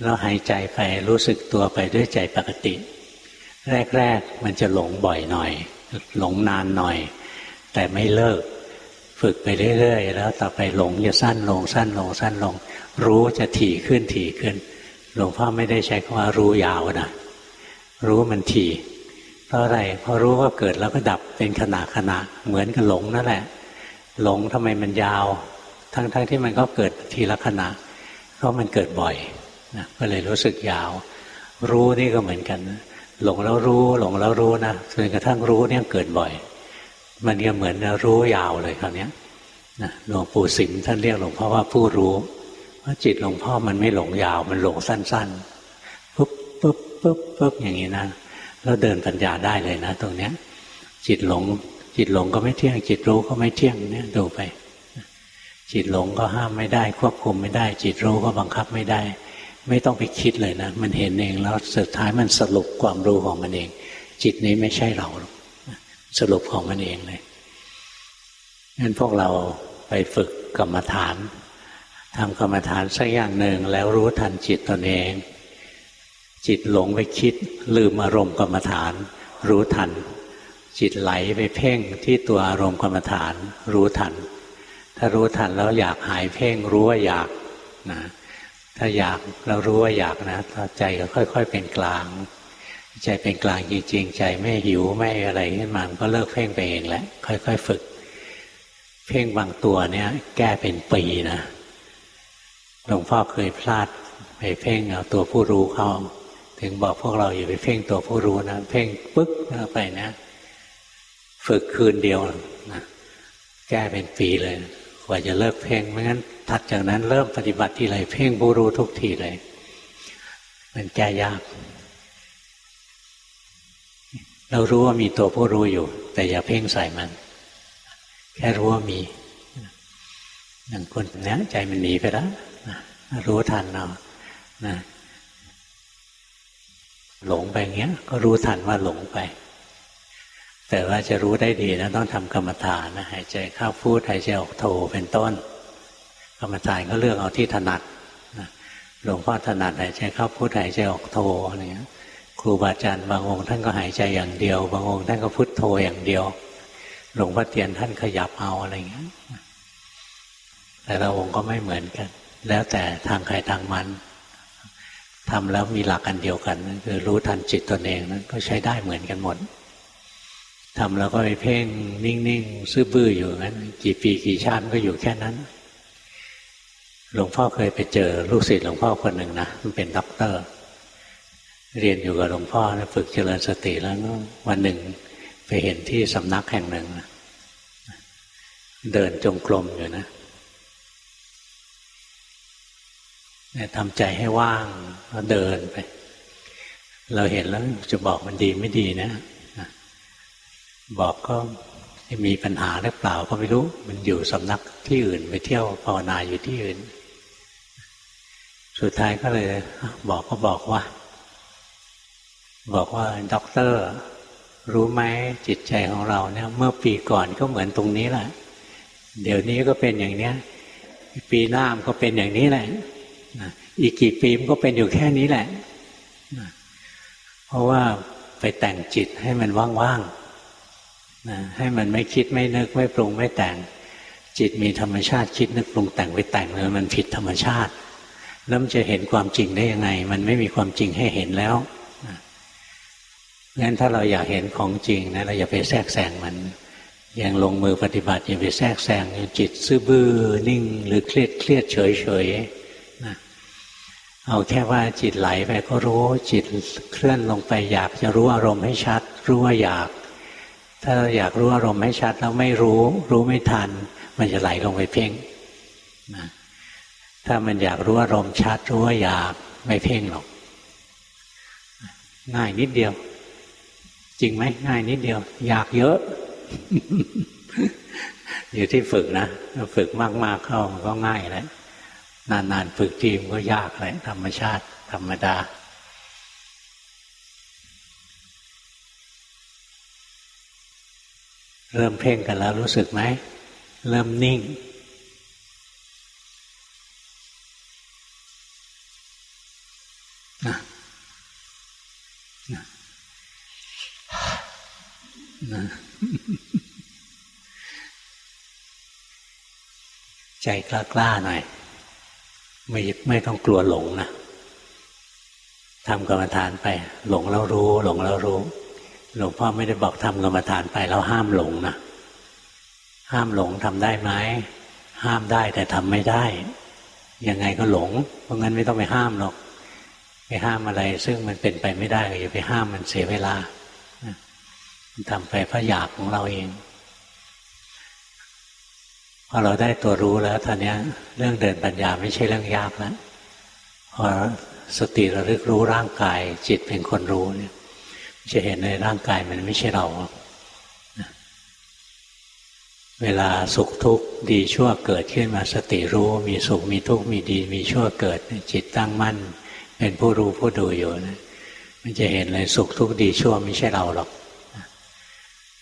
A: แล้วหายใจไปรู้สึกตัวไปด้วยใจปกติ แรก ๆ มันจะหลงบ่อยหน่อย หลงนานหน่อย แต่ไม่เลิก ฝึกไปเรื่อยๆ แล้วต่อไปหลงจะสั้นลงสั้นลงสั้นลง รู้จะถี่ขึ้นถี่ขึ้น หลวงพ่อไม่ได้ใช้คำว่ารู้ยาวนะ รู้มันถี่เพราะอะไรเพราะรู้ว่าเกิดแล้วก็ดับเป็นขณะขณะเหมือนกับหลงนั่นแหละ หลงทำไมมันยาว ทั้งๆทที่มันก็เกิดทีละขณะ เพราะมันเกิดบ่อยนะก็เลยรู้สึกยาว รู้นี่ก็เหมือนกัน หลงแล้วรู้ หลงแล้วรู้นะจนกระทั่งรู้เนี่ยเกิดบ่อย มันก็เหมือนรู้ยาวเลยคราวนี้นะหลวงปู่สิมท่านเรียกหลวงพ่อว่าผู้รู้ว่าจิตหลวงพ่อมันไม่หลงยาว มันหลงสั้น ๆ ปุ๊บปุ๊บปุ๊บอย่างนี้นะแล้วเดินปัญญาได้เลยนะ ตรงเนี้ย จิตหลง จิตหลงก็ไม่เที่ยง จิตรู้ก็ไม่เที่ยงเนี่ยดูไป จิตหลงก็ห้ามไม่ได้ ควบคุมไม่ได้ จิตรู้ก็บังคับไม่ได้ ไม่ต้องไปคิดเลยนะ มันเห็นเองแล้วสุดท้ายมันสรุปความรู้ของมันเอง จิตนี้ไม่ใช่เราสรุปของมันเองเลยงั้นพวกเราไปฝึกกรรมฐานทำกรรมฐานสักอย่างหนึ่งแล้วรู้ทันจิตตนเอง จิตหลงไปคิดลืมอารมณ์กรรมฐาน รู้ทัน จิตไหลไปเพ่งที่ตัวอารมณ์กรรมฐาน รู้ทัน ถ้ารู้ทันแล้วอยากหายเพ่งรู้ว่าอยากนะถ้าอยากเรารู้ว่าอยากนะใจก็ค่อย ๆ เป็นกลาง ใจเป็นกลางจริงๆใจไม่หิวไม่อะไรขึ้นมาก็เลิกเพ่งไปเองแหละค่อย ๆ ฝึก เพ่งบางตัวเนี้ยแก้เป็นปีนะหลวงพ่อเคยพลาดไปเพ่งเอาตัวผู้รู้เข้า ถึงบอกพวกเราอย่าไปเพ่งตัวผู้รู้นะ เพ่งปึ๊กไปนะ ฝึกคืนเดียวนะแก้เป็นปีเลยกว่าจะเลิกเพ่งไม่งั้นถัดจากนั้นเริ่มปฏิบัติที่ไรเพ่งผู้รู้ทุกทีเลย มันแก้ยาก เรารู้ว่ามีตัวผู้รู้อยู่ แต่อย่าเพ่งใส่มัน แค่รู้ว่ามีอย่างคนเนี้ยใจมันหนีไปแล้วรู้ทันเรานะ หลงไปเงี้ย ก็รู้ทันว่าหลงไป แต่ว่าจะรู้ได้ดีนะต้องทำกรรมฐานนะหายใจเข้าพูดหายใจออกโทเป็นต้น กรรมฐานก็เลือกเอาที่ถนัดหลวงพ่อถนัดหายใจเข้าพูดหายใจออกโทอะไรเงี้ยครูบาอาจารย์บางองค์ท่านก็หายใจอย่างเดียว บางองค์ท่านก็พุทโธอย่างเดียว หลวงพ่อเตียนท่านขยับเอาอะไรเงี้ยแต่ละองค์ก็ไม่เหมือนกัน แล้วแต่ทางใครทางมัน ทำแล้วมีหลักอันเดียวกันนั่นคือรู้ทันจิตตนเองนั้นก็ใช้ได้เหมือนกันหมดทำแล้วก็ไปเพ่งนิ่งๆซื่อบื้ออยู่งั้น กี่ปีกี่ชาติก็อยู่แค่นั้น หลวงพ่อเคยไปเจอลูกศิษย์หลวงพ่อคนหนึ่งนะมันเป็นด็อกเตอร์ เรียนอยู่กับหลวงพ่อนะฝึกเจริญสติแล้ววันหนึ่งไปเห็นที่สำนักแห่งหนึ่งเดินจงกรมอยู่นะ ทำใจให้ว่างแล้วเดินไป เราเห็นแล้วจะบอกมันดีไม่ดีนะบอกก็มีปัญหาหรือเปล่าก็ไม่รู้ มันอยู่สำนักที่อื่นไปเที่ยวภาวนาอยู่ที่อื่น สุดท้ายก็เลย บอกก็บอกว่า บอกว่าด็อกเตอร์ รู้ไหมจิตใจของเราเนี่ย เมื่อปีก่อนก็เหมือนตรงนี้แหละ เดี๋ยวนี้ก็เป็นอย่างเนี้ย ปีหน้ามก็เป็นอย่างนี้แหละ อีกกี่ปีมันก็เป็นอยู่แค่นี้แหละ เพราะว่าไปแต่งจิตให้มันว่างๆให้มันไม่คิดไม่นึกไม่ปรุงไม่แต่ง จิตมีธรรมชาติคิดนึกปรุงแต่งไปแต่งเลยมันผิดธรรมชาติ แล้วมันจะเห็นความจริงได้ยังไง มันไม่มีความจริงให้เห็นแล้วงั้นถ้าเราอยากเห็นของจริงนะเราอย่าไปแทรกแซงมันอย่างลงมือปฏิบัติอย่าไปแทรกแซงจิต ซื่อบื้อนิ่ง หรือเครียดเครียดเฉยเฉย เอาแค่ว่าจิตไหลไปก็รู้จิตเคลื่อนลงไปอยากจะรู้อารมณ์ให้ชัด รู้ว่าอยาก ถ้าอยากรู้อารมณ์ให้ชัดแล้วไม่รู้ รู้ไม่ทัน มันจะไหลลงไปเพ่งนะถ้ามันอยากรู้อารมณ์ชัด รู้ว่าอยากไม่เพ่งหรอกง่ายนิดเดียว จริงไหมง่ายนิดเดียว อยากเยอะ อยู่ที่ฝึกนะฝึกมากๆเข้ามันก็ง่ายแล้ว นานๆฝึกทีมก็ยากเลยธรรมชาติ ธรรมดา เริ่มเพ่งกันแล้วรู้สึกไหม เริ่มนิ่ง นะนะนะใจกล้าๆหน่อย ไม่ไม่ต้องกลัวหลงนะทำกรรมฐานไป หลงแล้วรู้ หลงแล้วรู้ หลวงพ่อไม่ได้บอกทำกรรมฐานไปแล้วห้ามหลงนะห้ามหลงทำได้ไหมห้ามได้แต่ทำไม่ได้ ยังไงก็หลง เพราะงั้นไม่ต้องไปห้ามหรอกไปห้ามอะไร ซึ่งมันเป็นไปไม่ได้อย่าไปห้ามมันเสียเวลาทำไปเพราะอยากของเราเอง พอเราได้ตัวรู้แล้วท่านี้เรื่องเดินปัญญาไม่ใช่เรื่องยากแล้วพอสติระลึกรู้ร่างกาย จิตเป็นคนรู้เนี่ย จะเห็นในร่างกายมันไม่ใช่เราเวลาสุขทุกข์ดีชั่วเกิดขึ้นมาสติรู้ มีสุขมีทุกข์มีดี มีชั่วเกิด จิตตั้งมั่น เป็นผู้รู้ผู้ดูอยู่นะมันจะเห็นเลยสุขทุกข์ดีชั่วไม่ใช่เราหรอก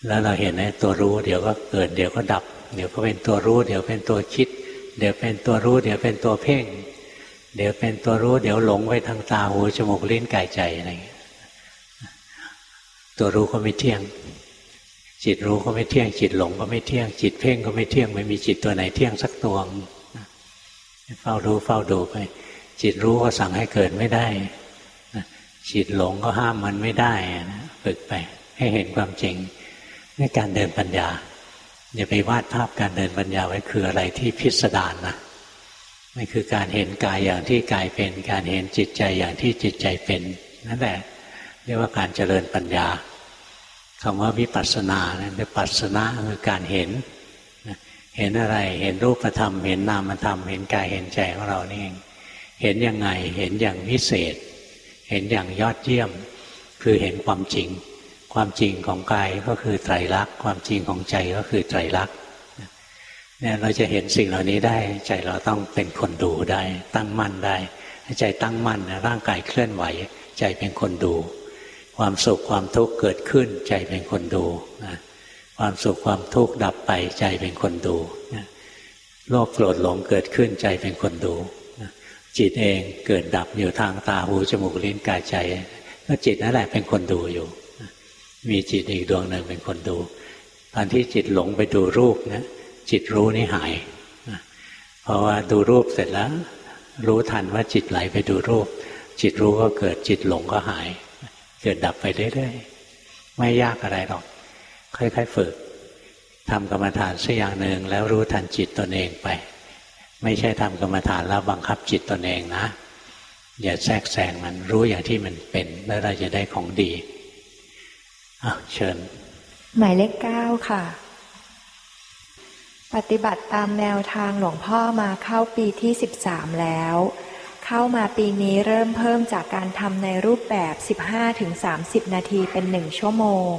A: แล้วเราเห็นในตัวรู้ เดี๋ยวก็เกิด เดี๋ยวก็ดับ เดี๋ยวก็เป็นตัวรู้ เดี๋ยวเป็นตัวคิด เดี๋ยวเป็นตัวรู้ เดี๋ยวเป็นตัวเพ่ง เดี๋ยวเป็นตัวรู้ เดี๋ยวหลงไปทางตาหูจมูกลิ้นกายใจอะไรอย่างเงี้ยตัวรู้ก็ไม่เที่ยง จิตรู้ก็ไม่เที่ยง จิตหลงก็ไม่เที่ยง จิตเพ่งก็ไม่เที่ยง ไม่มีจิตตัวไหนเที่ยงสักตัวเฝ้ารู้เฝ้าดูไป จิตรู้ก็สั่งให้เกิดไม่ได้จิตหลงก็ห้ามมันไม่ได้ฝึกไป ให้เห็นความจริงนี่การเดินปัญญา อย่าไปวาดภาพการเดินปัญญาไว้คืออะไรที่พิสดารนะไม่คือการเห็นกายอย่างที่กายเป็น การเห็นจิตใจอย่างที่จิตใจเป็น นั่นแหละ เรียกว่าการเจริญปัญญาคำว่าวิปัสสนาเนี่ยปัสสนาคือการเห็นเห็นอะไรเห็นรูปธรรม เห็นนามธรรม เห็นกายเห็นใจของเรานี่เองเห็นยังไงเห็นอย่างวิเศษ เห็นอย่างยอดเยี่ยม คือเห็นความจริง ความจริงของกายก็คือไตรลักษณ์ความจริงของใจก็คือไตรลักษณ์เนี่ยเราจะเห็นสิ่งเหล่านี้ได้ ใจเราต้องเป็นคนดูได้ ตั้งมั่นได้ใจตั้งมั่นร่างกายเคลื่อนไหว ใจเป็นคนดู ความสุขความทุกข์เกิดขึ้น ใจเป็นคนดูนะความสุขความทุกข์ดับไปใจเป็นคนดูนะโลภโกรธหลงเกิดขึ้นใจเป็นคนดูนะจิตเองเกิดดับอยู่ทางตาหูจมูกลิ้นกายใจก็จิตนั่นแหละเป็นคนดูอยู่ มีจิตอีกดวงหนึ่งเป็นคนดู ตอนที่จิตหลงไปดูรูปนะจิตรู้นี่หาย เพราะว่าดูรูปเสร็จแล้ว รู้ทันว่าจิตไหลไปดูรูป จิตรู้ก็เกิดจิตหลงก็หาย เกิดดับไปเรื่อยๆไม่ยากอะไรหรอก ค่อยๆฝึกทำกรรมฐานสักอย่างหนึ่งแล้วรู้ทันจิตตนเองไป ไม่ใช่ทำกรรมฐานแล้วบังคับจิตตนเองนะ อย่าแทรกแซงมันรู้อย่างที่มันเป็น แล้วเราจะได้ของดี อะเชิญ
B: หมายเลขเก้าค่ะ ปฏิบัติตามแนวทางหลวงพ่อมาเข้าปีที่สิบสามแล้ว เข้ามาปีนี้เริ่มเพิ่มจากการทำในรูปแบบ15-30นาทีเป็นหนึ่งชั่วโมง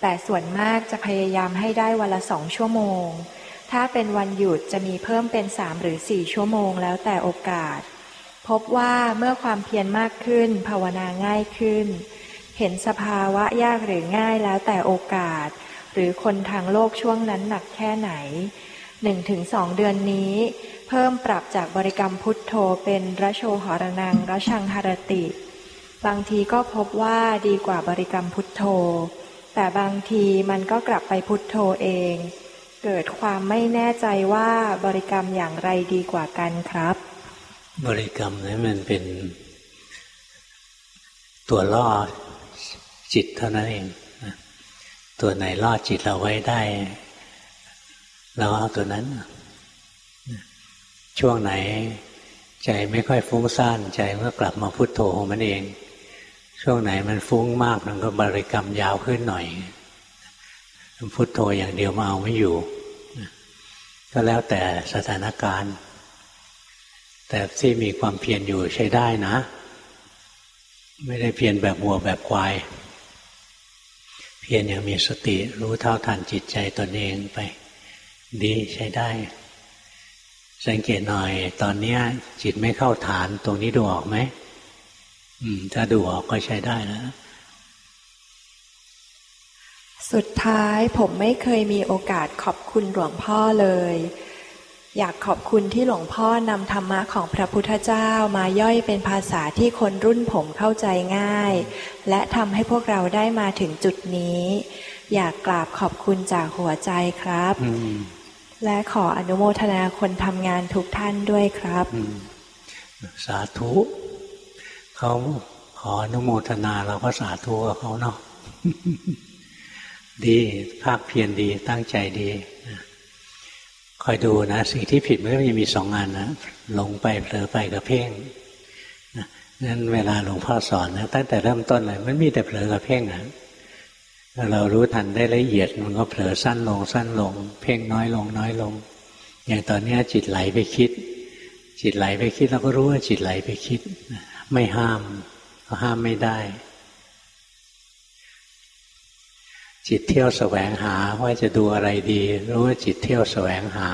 B: แต่ส่วนมากจะพยายามให้ได้วันละสองชั่วโมง ถ้าเป็นวันหยุดจะมีเพิ่มเป็นสามหรือสี่ชั่วโมงแล้วแต่โอกาส พบว่าเมื่อความเพียรมากขึ้น ภาวนาง่ายขึ้น เห็นสภาวะยากหรือง่ายแล้วแต่โอกาส หรือคนทางโลกช่วงนั้นหนักแค่ไหนหนึ่งถึงสองเดือนนี้ เพิ่มปรับจากบริกรรมพุทโธเป็นระโชหรนังระชังหรติ บางทีก็พบว่าดีกว่าบริกรรมพุทโธ แต่บางทีมันก็กลับไปพุทโธเอง เกิดความไม่แน่ใจว่าบริกรรมอย่างไรดีกว่ากันครับ
A: บริกรรมนี่มันเป็นตัวล่อ จิตเท่านั้นเองตัวไหนล่อจิตเราไว้ได้ เราเอาตัวนั้น ช่วงไหนใจไม่ค่อยฟุ้งซ่านใจก็กลับมาพุโทโธของมันเอง ช่วงไหนมันฟุ้งมากมันก็บริกรรมยาวขึ้นหน่อยพุโทโธอย่างเดียวมาเอาไม่อยู่ ก็แล้วแต่สถานการณ์ แต่ที่มีความเพียรอยู่ใช้ได้นะ ไม่ได้เพียรแบบวัวแบบควาย เพียรอย่างมีสติรู้เท่าทันจิตใจตนเองไป ดีใช้ได้ สังเกตหน่อย ตอนนี้จิตไม่เข้าฐานตรงนี้ดูออกไหมอืม ถ้าดูออกก็ใช้ได้แล้ว
B: สุดท้ายผมไม่เคยมีโอกาสขอบคุณหลวงพ่อเลย อยากขอบคุณที่หลวงพ่อนำธรรมะของพระพุทธเจ้ามาย่อยเป็นภาษาที่คนรุ่นผมเข้าใจง่าย และทำให้พวกเราได้มาถึงจุดนี้ อยากกราบขอบคุณจากหัวใจครับ และขออนุโมทนาคนทำงานทุกท่านด้วยครับ
A: สาธุเขาขออนุโมทนาเราก็สาธุกับเขาเนาะดีภาคเพียรดีตั้งใจดี คอยดูนะ สิ่งที่ผิดมันก็จะมีสองงานนะหลงไปเผลอไปกับเพ่งนั้นเวลาหลวงพ่อสอนนะตั้งแต่เริ่มต้นเลยมันมีแต่เผลอกับเพ่งนะเรารู้ทันได้ละเอียดมันก็เผลอสั้นลงสั้นลง เพ่งน้อยลงน้อยลง อย่างตอนนี้จิตไหลไปคิด จิตไหลไปคิดเราก็รู้ว่าจิตไหลไปคิด ไม่ห้ามก็ห้ามไม่ได้ จิตเที่ยวแสวงหาว่าจะดูอะไรดี รู้ว่าจิตเที่ยวแสวงหา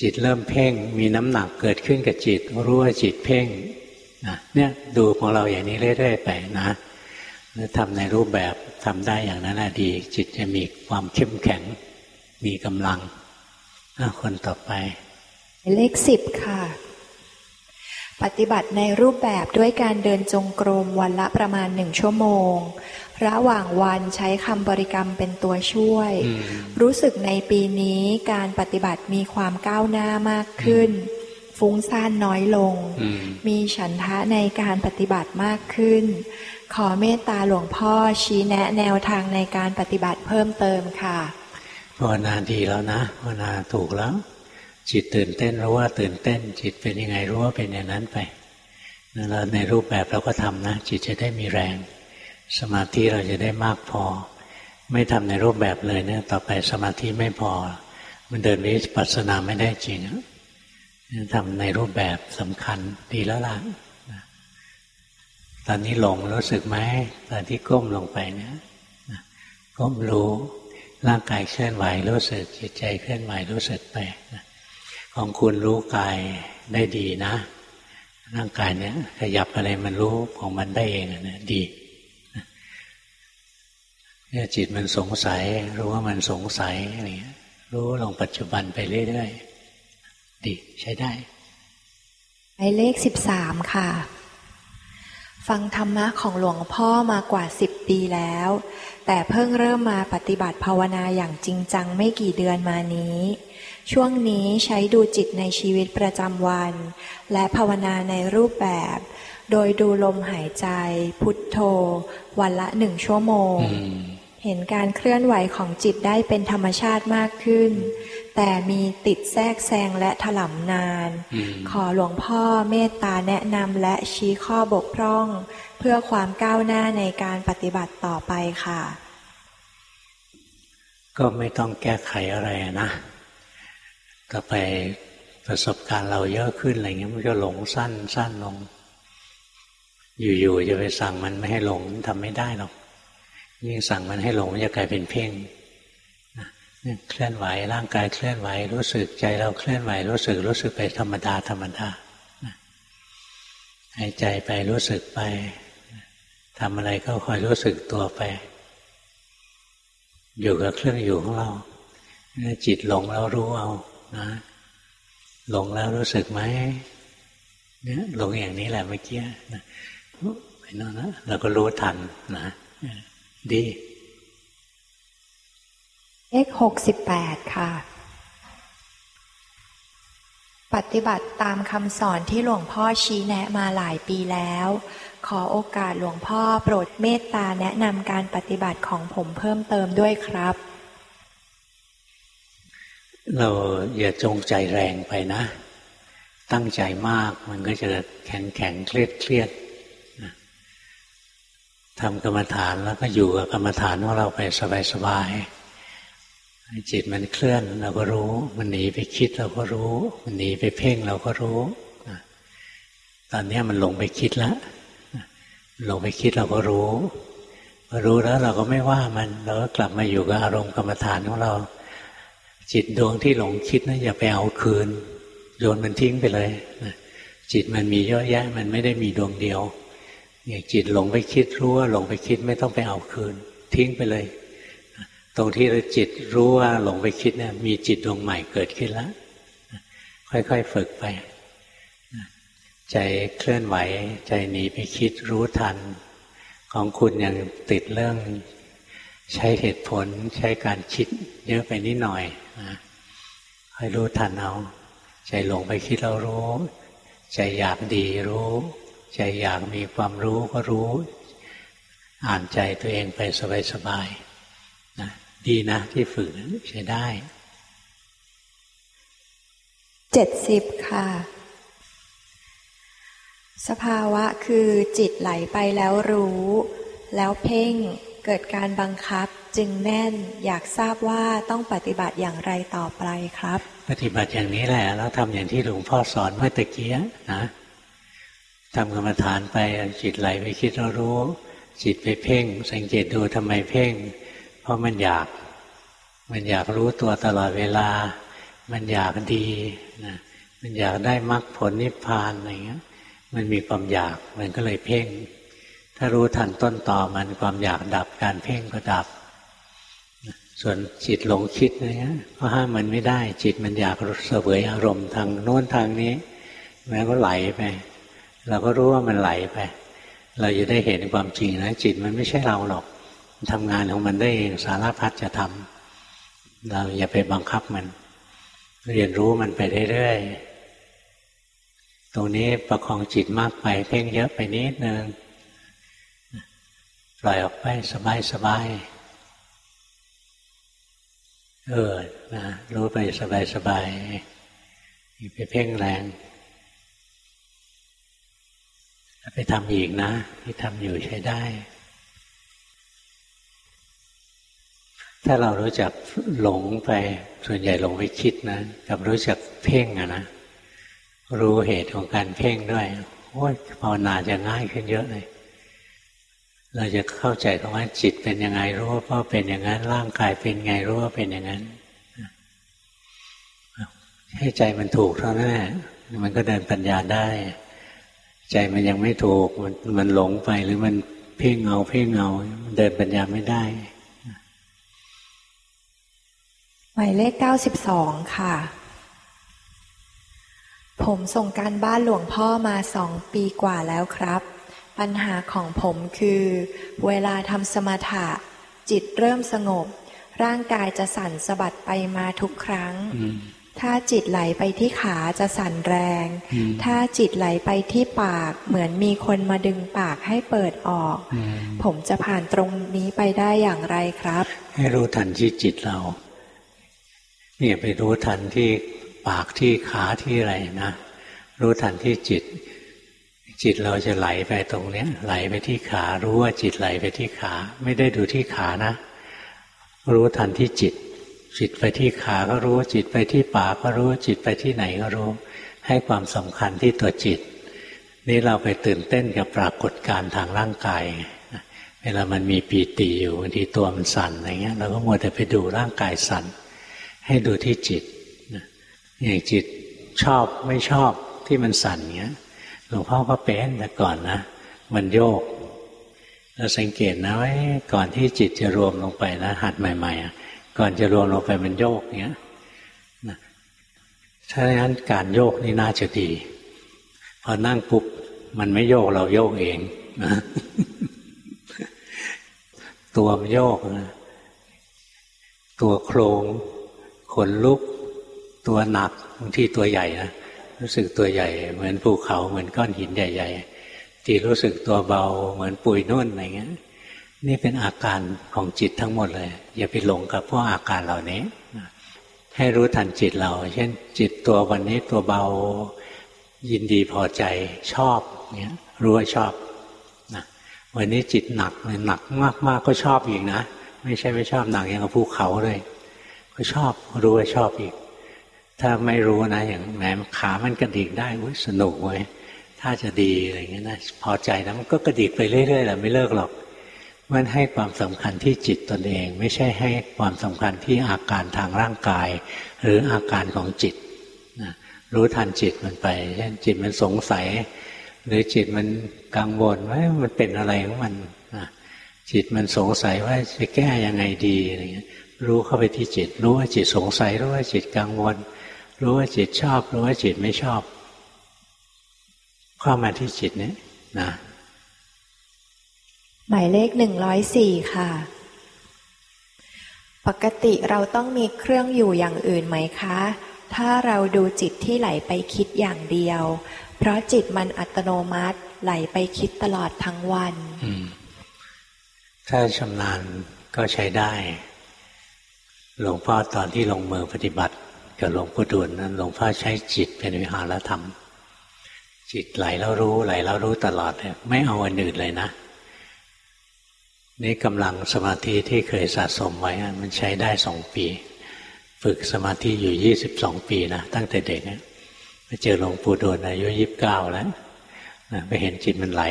A: จิตเริ่มเพ่งมีน้ำหนักเกิดขึ้นกับจิต รู้ว่าจิตเพ่งนะเนี่ยดูของเราอย่างนี้เรื่อยๆไปนะทำในรูปแบบทำได้อย่างนั้นดี จิตจะมีความเข้มแข็ง มีกำลังคนต่อไป
B: เลขสิบค่ะ ปฏิบัติในรูปแบบด้วยการเดินจงกรมวันละประมาณหนึ่งชั่วโมง ระหว่างวันใช้คำบริกรรมเป็นตัวช่วย รู้สึกในปีนี้การปฏิบัติมีความก้าวหน้ามากขึ้น ฟุ้งซ่านน้อยลง มีฉันทะในการปฏิบัติมากขึ้น ขอเมตตาหลวงพ่อชี้แนะแนวทางในการปฏิบัติเพิ่มเติมค่ะ
A: ภาวนาดีแล้วนะภาวนาถูกแล้ว จิตตื่นเต้นรู้ว่าตื่นเต้น จิตเป็นยังไงรู้ว่าเป็นอย่างนั้นไปแล้วในรูปแบบเราก็ทำนะ จิตจะได้มีแรง สมาธิเราจะได้มากพอ ไม่ทำในรูปแบบเลยเนี่ย ต่อไปสมาธิไม่พอ มันเดินวิปัสสนาไม่ได้จริงทำในรูปแบบสำคัญดีแล้วล่ะตอนนี้หลงรู้สึกไหมตอนที่ก้มลงไปเนี่ยก้มรู้ร่างกายเคลื่อนไหวรู้สึกจิตใจเคลื่อนไหวรู้สึกไป ของคุณรู้กายได้ดีนะ ร่างกายเนี้ยขยับอะไรมันรู้ของมันได้เองนะดีเนี่ยจิตมันสงสัย รู้ว่ามันสงสัยอะไรเงี้ย รู้ลงปัจจุบันไปเรื่อยๆดีใช้ได้
B: หมายเลขสิบสามค่ะ ฟังธรรมะของหลวงพ่อมากว่าสิบปีแล้ว แต่เพิ่งเริ่มมาปฏิบัติภาวนาอย่างจริงจังไม่กี่เดือนมานี้ ช่วงนี้ใช้ดูจิตในชีวิตประจำวัน และภาวนาในรูปแบบ โดยดูลมหายใจ พุทโธ วันละหนึ่งชั่วโมง เห็นการเคลื่อนไหวของจิตได้เป็นธรรมชาติมากขึ้น แต่มีติดแทรกแซงและถลำนาน ขอหลวงพ่อเมตตาแนะนำและชี้ข้อบกพร่อง เพื่อความก้าวหน้าในการปฏิบัติต่อไปค่ะ
A: ก็ไม่ต้องแก้ไขอะไรนะ ต่อไปประสบการณ์เราเยอะขึ้นอะไรเงี้ยมันก็หลงสั้นสั้นลง อยู่ๆจะไปสั่งมันไม่ให้หลงทำไม่ได้หรอกยิ่งสั่งมันให้หลงมันจะกลายเป็นเพ่งเคลื่อนไหวร่างกายเคลื่อนไหว รู้สึกใจเราเคลื่อนไหว รู้สึกรู้สึกไปธรรมดาธรรมดาหายใจไปรู้สึกไปทำอะไรก็คอยรู้สึกตัวไป อยู่กับเครื่องอยู่ของเราจิตหลงแล้วรู้เอา นะหลงแล้วรู้สึกไหมเนี่ยหลงอย่างนี้แหละเมื่อกี้นะไปนั่นนะเราก็รู้ทันนะดี
B: เลขหกสิบแปดค่ะ ปฏิบัติตามคำสอนที่หลวงพ่อชี้แนะมาหลายปีแล้ว ขอโอกาสหลวงพ่อโปรดเมตตาแนะนำการปฏิบัติของผมเพิ่มเติมด้วยครับ
A: เราอย่าจงใจแรงไปนะ ตั้งใจมากมันก็จะแข็งแข็งเครียดเครียดทำกรรมฐานแล้วก็อยู่กับกรรมฐานของเราไปสบายๆจิตมันเคลื่อนเราก็รู้ มันหนีไปคิดเราก็รู้ มันหนีไปเพ่งเราก็รู้ตอนนี้มันหลงไปคิดแล้วหลงไปคิดเราก็รู้พอรู้แล้วเราก็ไม่ว่ามันเราก็กลับมาอยู่กับอารมณ์กรรมฐานของเรา จิตดวงที่หลงคิดนะอย่าไปเอาคืน โยนมันทิ้งไปเลยจิตมันมีเยอะแยะมันไม่ได้มีดวงเดียวอย่างจิตหลงไปคิดรู้ว่าหลงไปคิดไม่ต้องไปเอาคืน ทิ้งไปเลย ตรงที่จิตรู้ว่าหลงไปคิดเนี่ยมีจิตดวงใหม่เกิดขึ้นแล้วค่อยๆฝึกไป ใจเคลื่อนไหว ใจหนีไปคิดรู้ทัน ของคุณยังติดเรื่อง ใช้เหตุผลใช้การคิดเยอะไปนิดหน่อยนะให้รู้ทันเอา ใจหลงไปคิดเรารู้ ใจอยากดีรู้ ใจอยากมีความรู้ก็รู้ อ่านใจตัวเองไปสบายๆนะดีนะที่ฝึกใช้ได้
B: เจ็ดสิบค่ะ สภาวะคือจิตไหลไปแล้วรู้ แล้วเพ่ง เกิดการบังคับจึงแน่นอยากทราบว่าต้องปฏิบัติอย่างไรต่อไปครับ
A: ปฏิบัติอย่างนี้แหละแล้วทำอย่างที่หลวงพ่อสอนเมื่อตะกี้นะทำกรรมฐานไปจิตไหลไปคิดเรารู้ จิตไปเพ่ง สังเกตดูทำไมเพ่ง เพราะมันอยาก มันอยากรู้ตัวตลอดเวลา มันอยากดีนะมันอยากได้มรรคผลนิพพานอะไรเงี้ย มันมีความอยากมันก็เลยเพ่ง ถ้ารู้ทันต้นต่อมันความอยากดับการเพ่งก็ดับ ส่วนจิตหลงคิดนะฮะก็ห้ามมันไม่ได้ จิตมันอยากเสวยอารมณ์ทางโน้นทางนี้แม้ก็ไหลไป เราก็รู้ว่ามันไหลไป เราจะได้เห็นความจริงนะจิตมันไม่ใช่เราหรอกทำงานของมันได้เองสารพัดจะทำเราอย่าไปบังคับมัน เรียนรู้มันไปเรื่อยๆตรงนี้ประคองจิตมากไป เพ่งเยอะไปนิดนึง ล่อยออกไปสบายสบายเออนะรู้ไปสบายสบายไปเพ่งแรงไปทำอีกนะที่ทำอยู่ใช้ได้ ถ้าเรารู้จักหลงไปส่วนใหญ่หลงไปคิดนะกับรู้จักเพ่งอะนะรู้เหตุของการเพ่งด้วยโอ้ยภาวนาจะง่ายขึ้นเยอะเลย เราจะเข้าใจคำว่าจิตเป็นยังไงรู้ว่าเป็นอย่างนั้น ร่างกายเป็นไงรู้ว่าเป็นอย่างนั้นให้ใจมันถูกเท่านั้นแหละมันก็เดินปัญญาได้ ใจมันยังไม่ถูก มันมันหลงไปหรือมันเพ่งเงาเพ่งเงาเดินปัญญาไม่ได้
B: หมายเลขเก้าสิบสองค่ะ ผมส่งการบ้านหลวงพ่อมาสองปีกว่าแล้วครับ ปัญหาของผมคือ เวลาทำสมถะจิตเริ่มสงบ ร่างกายจะสั่นสะบัดไปมาทุกครั้ง ถ้าจิตไหลไปที่ขาจะสั่นแรง ถ้าจิตไหลไปที่ปากเหมือนมีคนมาดึงปากให้เปิดออก ผมจะผ่านตรงนี้ไปได้อย่างไรครับ
A: ให้รู้ทันที่จิตเรา เนี่ยไปรู้ทันที่ปากที่ขาที่อะไรนะ รู้ทันที่จิต จิตเราจะไหลไปตรงเนี้ย ไหลไปที่ขา รู้ว่าจิตไหลไปที่ขา ไม่ได้ดูที่ขานะ รู้ทันที่จิต จิตไปที่ขาก็รู้จิตไปที่ปากก็รู้จิตไปที่ไหนก็รู้ ให้ความสำคัญที่ตัวจิต นี่เราไปตื่นเต้นกับปรากฏการณ์ทางร่างกายเวลามันมีปีติอยู่บางทีตัวมันสั่นอะไรเงี้ยเราก็มัวแต่ไปดูร่างกายสั่นให้ดูที่จิตอย่างจิตชอบไม่ชอบที่มันสั่นเงี้ย หลวงพ่อก็เป็นแต่ก่อนนะ มันโยกเราสังเกตนะว่าก่อนที่จิตจะรวมลงไปนะหัดใหม่ๆก่อนจะรวมลงไปมันโยกเงี้ยนะถ้าอย่างนั้นการโยกนี่น่าจะดี พอนั่งปุ๊บมันไม่โยกเราโยกเองนะตัวมันโยกนะตัวโครงขนลุก ตัวหนักบางที่ตัวใหญ่นะ รู้สึกตัวใหญ่ เหมือนภูเขาเหมือนก้อนหินใหญ่ๆที่รู้สึกตัวเบา เหมือนปุยนุ่นอะไรเงี้ย นี่เป็นอาการของจิตทั้งหมดเลย อย่าไปหลงกับพวกอาการเหล่านี้ให้รู้ทันจิตเรา เช่น จิตตัววันนี้ตัวเบายินดีพอใจชอบเนี้ยรู้ว่าชอบนะวันนี้จิตหนักเลยหนักมากๆก็ชอบอีกนะ ไม่ใช่ไม่ชอบหนักอย่างกับภูเขาเลย ก็ชอบรู้ว่าชอบอีก ถ้าไม่รู้นะ อย่างแหมขามันกระดิกได้สนุกเว้ยถ้าจะดีอะไรเงี้ยนะพอใจนะมันก็กระดิกไปเรื่อยๆแหละไม่เลิกหรอก มันให้ความสำคัญที่จิตตนเอง ไม่ใช่ให้ความสำคัญที่อาการทางร่างกาย หรืออาการของจิตนะรู้ทันจิตมันไปเช่นจิตมันสงสัย หรือจิตมันกังวลว่ามันเป็นอะไรของมันนะจิตมันสงสัยว่าจะแก้ยังไงดีอะไรเงี้ยรู้เข้าไปที่จิต รู้ว่าจิตสงสัยรู้ว่าจิตกังวล รู้ว่าจิตชอบ รู้ว่าจิตไม่ชอบ เข้ามาที่จิตนี้นะ
B: หมายเลขหนึ่งร้อยสี่ค่ะ ปกติเราต้องมีเครื่องอยู่อย่างอื่นไหมคะ ถ้าเราดูจิตที่ไหลไปคิดอย่างเดียว เพราะจิตมันอัตโนมัติไหลไปคิดตลอดทั้งวัน
A: อืมถ้าชำนาญก็ใช้ได้ หลวงพ่อตอนที่ลงมือปฏิบัติ กับหลวงปู่ดูลนั้นหลวงพ่อใช้จิตเป็นวิหารธรรม จิตไหลแล้วรู้ไหลแล้วรู้ตลอดเลยไม่เอาอันอื่นเลยนะ นี่กำลังสมาธิที่เคยสะสมไว้มันใช้ได้สองปี ฝึกสมาธิอยู่ยี่สิบสองปีนะตั้งแต่เด็กเนี่ยไปเจอหลวงปู่ดูลอายุยี่สิบเก้าแล้วนะไปเห็นจิตมันไหล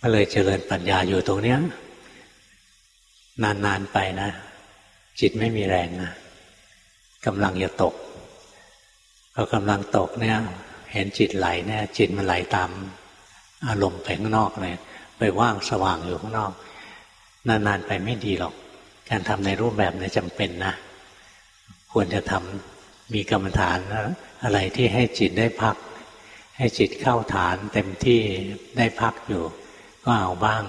A: ก็เลยเจริญปัญญาอยู่ตรงเนี้ย นานๆไปนะ จิตไม่มีแรงนะ กำลังจะตกพอกำลังตกเนี่ย เห็นจิตไหลเนี่ยจิตมันไหลตามอารมณ์ไปข้างนอกเลยไปว่างสว่างอยู่ข้างนอก นานๆไปไม่ดีหรอก การทำในรูปแบบนี้จำเป็นนะ ควรจะทำมีกรรมฐานอะไรที่ให้จิตได้พัก ให้จิตเข้าฐานเต็มที่ได้พักอยู่ ก็เอาบ้าง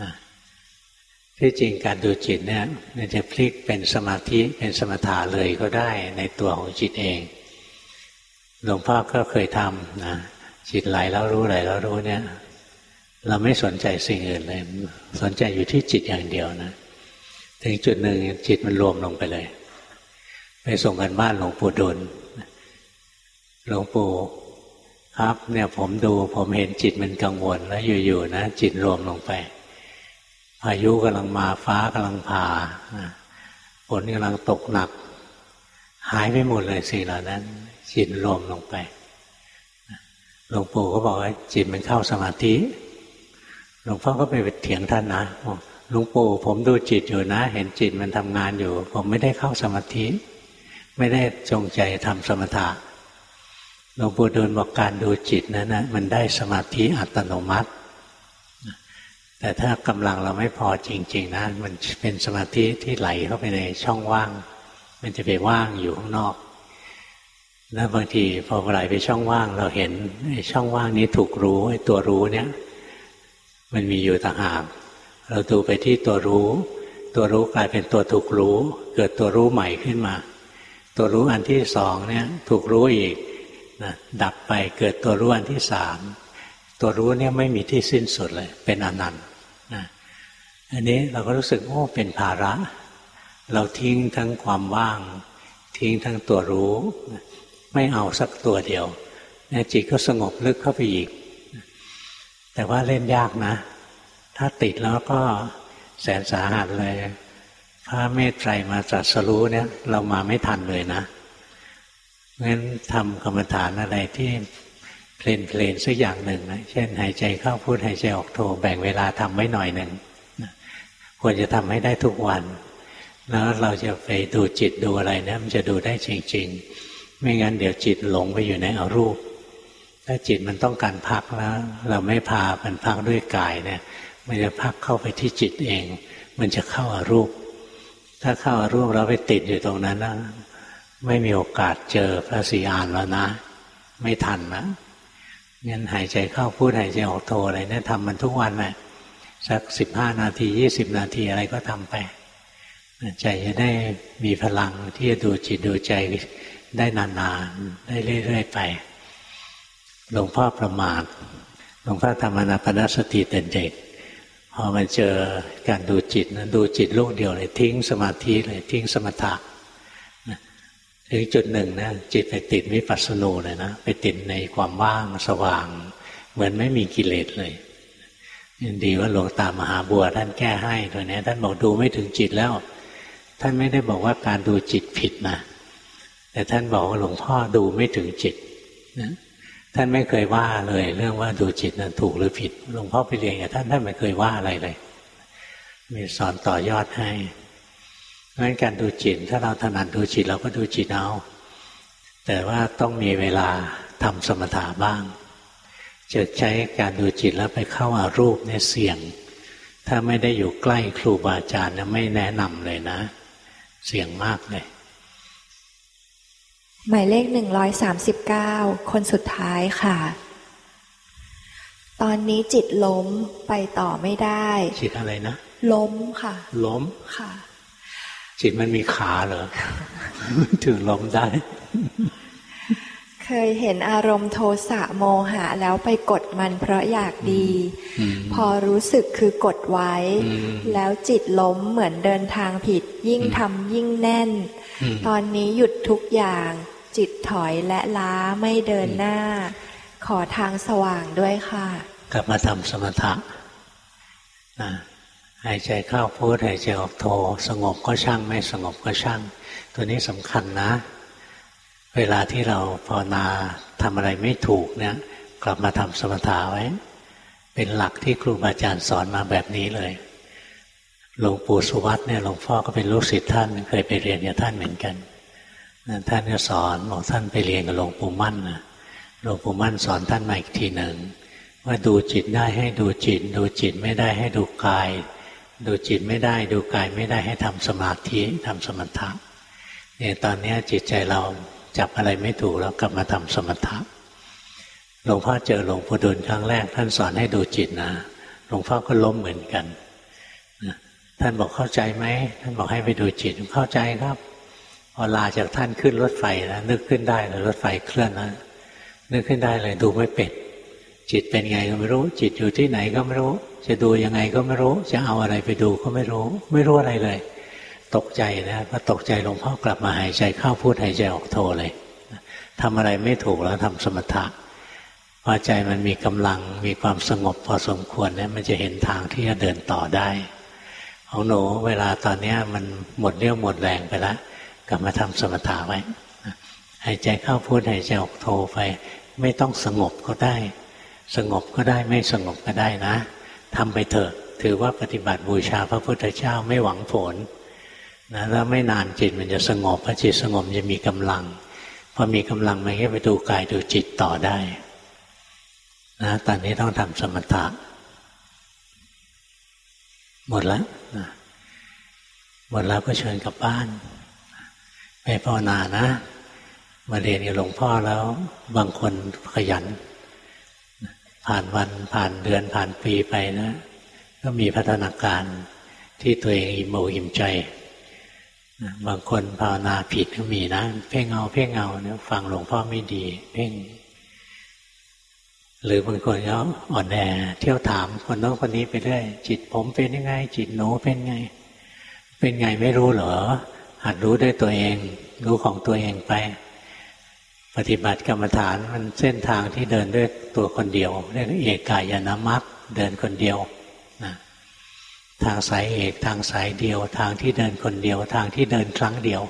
A: นะ ที่จริงการดูจิตเนี่ยมันจะพลิกเป็นสมาธิเป็นสมถะเลยก็ได้ในตัวของจิตเอง หลวงพ่อก็เคยทำนะจิตไหลแล้วรู้ไหลแล้วรู้เนี่ย เราไม่สนใจสิ่งอื่นเลย สนใจอยู่ที่จิตอย่างเดียวนะถึงจุดหนึ่งจิตมันรวมลงไปเลย ไปส่งกันบ้านหลวงปู่ดุลหลวงปู่ครับเนี่ยผมดูผมเห็นจิตมันกังวลแล้วอยู่ๆนะจิตรวมลงไป พายุกำลังมาฟ้ากำลังผ่าฝนกำลังตกหนัก หายไปหมดเลยสิ่งเหล่านั้นจิตรวมลงไปหลวงปู่ก็บอกว่าจิตมันเข้าสมาธิหลวงพ่อก็ไปเถียงท่านนะหลวงปู่ผมดูจิตอยู่นะ เห็นจิตมันทำงานอยู่ ผมไม่ได้เข้าสมาธิ ไม่ได้จงใจทำสมถะหลวงปู่ดูลบอกการดูจิตนั้นนะมันได้สมาธิอัตโนมัติ แต่ถ้ากำลังเราไม่พอจริง ๆนะมันเป็นสมาธิที่ไหลเข้าไปในช่องว่าง มันจะไปว่างอยู่ข้างนอกแล้วบางทีพอไหลไปช่องว่าง เราเห็นช่องว่างนี้ถูกรู้ไอ้ตัวรู้เนี่ย มันมีอยู่ต่างหากเราดูไปที่ตัวรู้ ตัวรู้กลายเป็นตัวถูกรู้ เกิดตัวรู้ใหม่ขึ้นมา ตัวรู้อันที่สองเนี่ยถูกรู้อีกนะดับไปเกิดตัวรู้อันที่สามตัวรู้เนี่ยไม่มีที่สิ้นสุดเลย เป็นอนันต์ อันนี้เราก็รู้สึกโอ้เป็นภาระ เราทิ้งทั้งความว่าง ทิ้งทั้งตัวรู้ ไม่เอาสักตัวเดียวนี่จิตก็สงบลึกเข้าไปอีก แต่ว่าเล่นยากนะ ถ้าติดแล้วก็แสนสาหัสเลยพระเมตไตรมาตรัสรู้เนี่ย เรามาไม่ทันเลยนะงั้นทำกรรมฐานอะไรที่เพลนเพลนสักอย่างหนึ่งนะเช่น หายใจเข้าพูดหายใจออกโทแบ่งเวลาทำไว้หน่อยหนึ่ง ควรจะทำให้ได้ทุกวัน แล้วเราจะไปดูจิตดูอะไรเนี่ยมันจะดูได้จริง ๆ ไม่งั้นเดี๋ยวจิตหลงไปอยู่ในอารูป ถ้าจิตมันต้องการพักแล้ว เราไม่พามันพักด้วยกายเนี่ย มันจะพักเข้าไปที่จิตเอง มันจะเข้าอารูป ถ้าเข้าอารูปเราไปติดอยู่ตรงนั้นนะไม่มีโอกาสเจอพระสีอานแล้วนะ ไม่ทันนะงั้นหายใจเข้าพูดหายใจออกโทอะไรเนี่ยทำมันทุกวันแหละ สักสิบห้านาทียี่สิบนาทีอะไรก็ทำไป ใจจะได้มีพลังที่จะดูจิตดูใจได้นานๆ ได้เรื่อยๆไป หลวงพ่อประมาท หลวงพ่อทำอนาปนสติแต่เด็ก พอมันเจอการดูจิตนะดูจิตลูกเดียวเลยทิ้งสมาธิเลยทิ้งสมถะถึงจุดหนึ่งนะจิตไปติดวิปัสสนูเลยนะ ไปติดในความว่างสว่าง เหมือนไม่มีกิเลสเลย ดีว่าหลวงตามหาบัวท่านแก้ให้ตัวนี้ท่านบอกดูไม่ถึงจิตแล้ว ท่านไม่ได้บอกว่าการดูจิตผิดนะแต่ท่านบอกว่าหลวงพ่อดูไม่ถึงจิตนะท่านไม่เคยว่าเลย เรื่องว่าดูจิตนั้นถูกหรือผิด หลวงพ่อไปเรียนกับท่านท่านไม่เคยว่าอะไรเลย มีสอนต่อยอดให้งั้นการดูจิต ถ้าเราถนัดดูจิตเราก็ดูจิตเอาแต่ว่าต้องมีเวลาทำสมถะบ้าง จะใช้การดูจิตแล้วไปเข้าอารูปเนี่ยเสี่ยง ถ้าไม่ได้อยู่ใกล้ครูบาอาจารย์ไม่แนะนำเลยนะ เสี่ยงมากเลย
B: หมายเลขหนึ่งร้อยสามสิบเก้าคนสุดท้ายค่ะ ตอนนี้จิตล้มไปต่อไม่ได้
A: จิตอะไรนะ
B: ล้มค่ะ
A: ล้ม
B: ค่ะ
A: จิตมันมีขาเหรอ ถึงลมได้
B: เคยเห็นอารมณ์โทสะโมหะแล้วไปกดมันเพราะอยากดี พอรู้สึกคือกดไว้ แล้วจิตล้มเหมือนเดินทางผิด ยิ่งทำยิ่งแน่น ตอนนี้หยุดทุกอย่าง จิตถอยและล้าไม่เดินหน้า ขอทางสว่างด้วยค่ะ
A: กลับมาทำสมถะหายใจเข้าพูดหายใจออกโทสงบก็ช่างไม่สงบก็ช่าง ตัวนี้สำคัญนะ เวลาที่เราภาวนาทำอะไรไม่ถูกเนี่ย กลับมาทำสมถะไว้ เป็นหลักที่ครูบาอาจารย์สอนมาแบบนี้เลยหลวงปู่สุวัตเนี่ยหลวงพ่อก็เป็นลูกศิษย์ท่าน เคยไปเรียนกับท่านเหมือนกันท่านก็สอนบอกท่านไปเรียนกับหลวงปู่มั่นนะหลวงปู่มั่นสอนท่านมาอีกทีหนึ่งว่าดูจิตได้ให้ดูจิต ดูจิตไม่ได้ให้ดูกาย ดูจิตไม่ได้ดูกายไม่ได้ให้ทำสมาธิทำสมถะเนี่ยตอนนี้จิตใจเรา จับอะไรไม่ถูกแล้วกลับมาทำสมถะหลวงพ่อเจอหลวงปู่ดุลครั้งแรก ท่านสอนให้ดูจิตนะหลวงพ่อก็ล้มเหมือนกันท่านบอกเข้าใจไหมท่านบอกให้ไปดูจิตเข้าใจครับพอลาจากท่านขึ้นรถไฟแล้วนึกขึ้นได้เลยรถไฟเคลื่อนแล้วนึกขึ้นได้เลยดูไม่เป็ดจิตเป็นไงก็ไม่รู้ จิตอยู่ที่ไหนก็ไม่รู้ จะดูยังไงก็ไม่รู้ จะเอาอะไรไปดูก็ไม่รู้ ไม่รู้อะไรเลย ตกใจนะพอตกใจหลวงพ่อกลับมาหายใจเข้าพูดหายใจออกโทเลยทำอะไรไม่ถูกแล้วทำสมถะพอใจมันมีกำลังมีความสงบพอสมควรเนี่ยมันจะเห็นทางที่จะเดินต่อได้ ของหนูเวลาตอนนี้มันหมดเรี่ยวหมดแรงไปแล้วกลับมาทำสมถะไว้หายใจเข้าพูดหายใจออกโทไป ไม่ต้องสงบก็ได้ สงบก็ได้ไม่สงบก็ได้นะทำไปเถอะ ถือว่าปฏิบัติบูชาพระพุทธเจ้าไม่หวังผล นะแล้วไม่นานจิตมันจะสงบพอจิตสงบจะมีกำลังพอมีกำลังมันก็ไปดูกายดูจิตต่อได้นะตอนนี้ต้องทำสมถะหมดแล้วนะหมดแล้วก็เชิญกลับบ้านไปภาวนานะ มาเรียนกับหลวงพ่อแล้ว บางคนขยัน ผ่านวันผ่านเดือนผ่านปีไปนะ ก็มีพัฒนาการที่ตัวเองอิ่มอกอิ่มใจ บางคนภาวนาผิดก็มีนะ เพ่งเอาเพ่งเอาเนี่ยฟังหลวงพ่อไม่ดี เพ่ง หรือบางคนก็อ่อนแอเที่ยวถามคนน้องคนนี้ไปเรื่อยจิตผมเป็นยังไง จิตหนูเป็นไง เป็นไงไม่รู้เหรอหัดรู้ด้วยตัวเอง รู้ของตัวเองไป ปฏิบัติกรรมฐานมันเส้นทางที่เดินด้วยตัวคนเดียวเรียกเอกกายนามัคเดินคนเดียว ทางสายเอกทางสายเดียว ทางที่เดินคนเดียว ทางที่เดินครั้งเดียว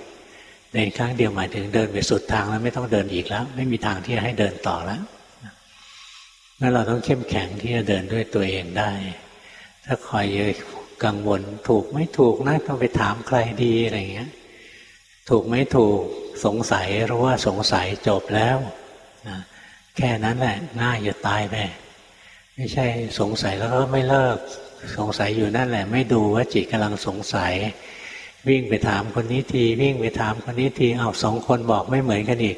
A: เดินครั้งเดียวหมายถึงเดินไปสุดทางแล้วไม่ต้องเดินอีกแล้ว ไม่มีทางที่จะให้เดินต่อแล้วงั้นเราต้องเข้มแข็งที่จะเดินด้วยตัวเองได้ ถ้าคอยกังวลถูกไม่ถูกนะต้องไปถามใครดีอะไรเงี้ย ถูกไม่ถูกสงสัยรู้ว่าสงสัยจบแล้วนะแค่นั้นแหละง่ายจะตายไปไม่ใช่สงสัยแล้วก็ไม่เลิก สงสัยอยู่นั่นแหละ ไม่ดูว่าจิตกำลังสงสัย วิ่งไปถามคนนี้ที วิ่งไปถามคนนี้ทีเอาสองคนบอกไม่เหมือนกันอีก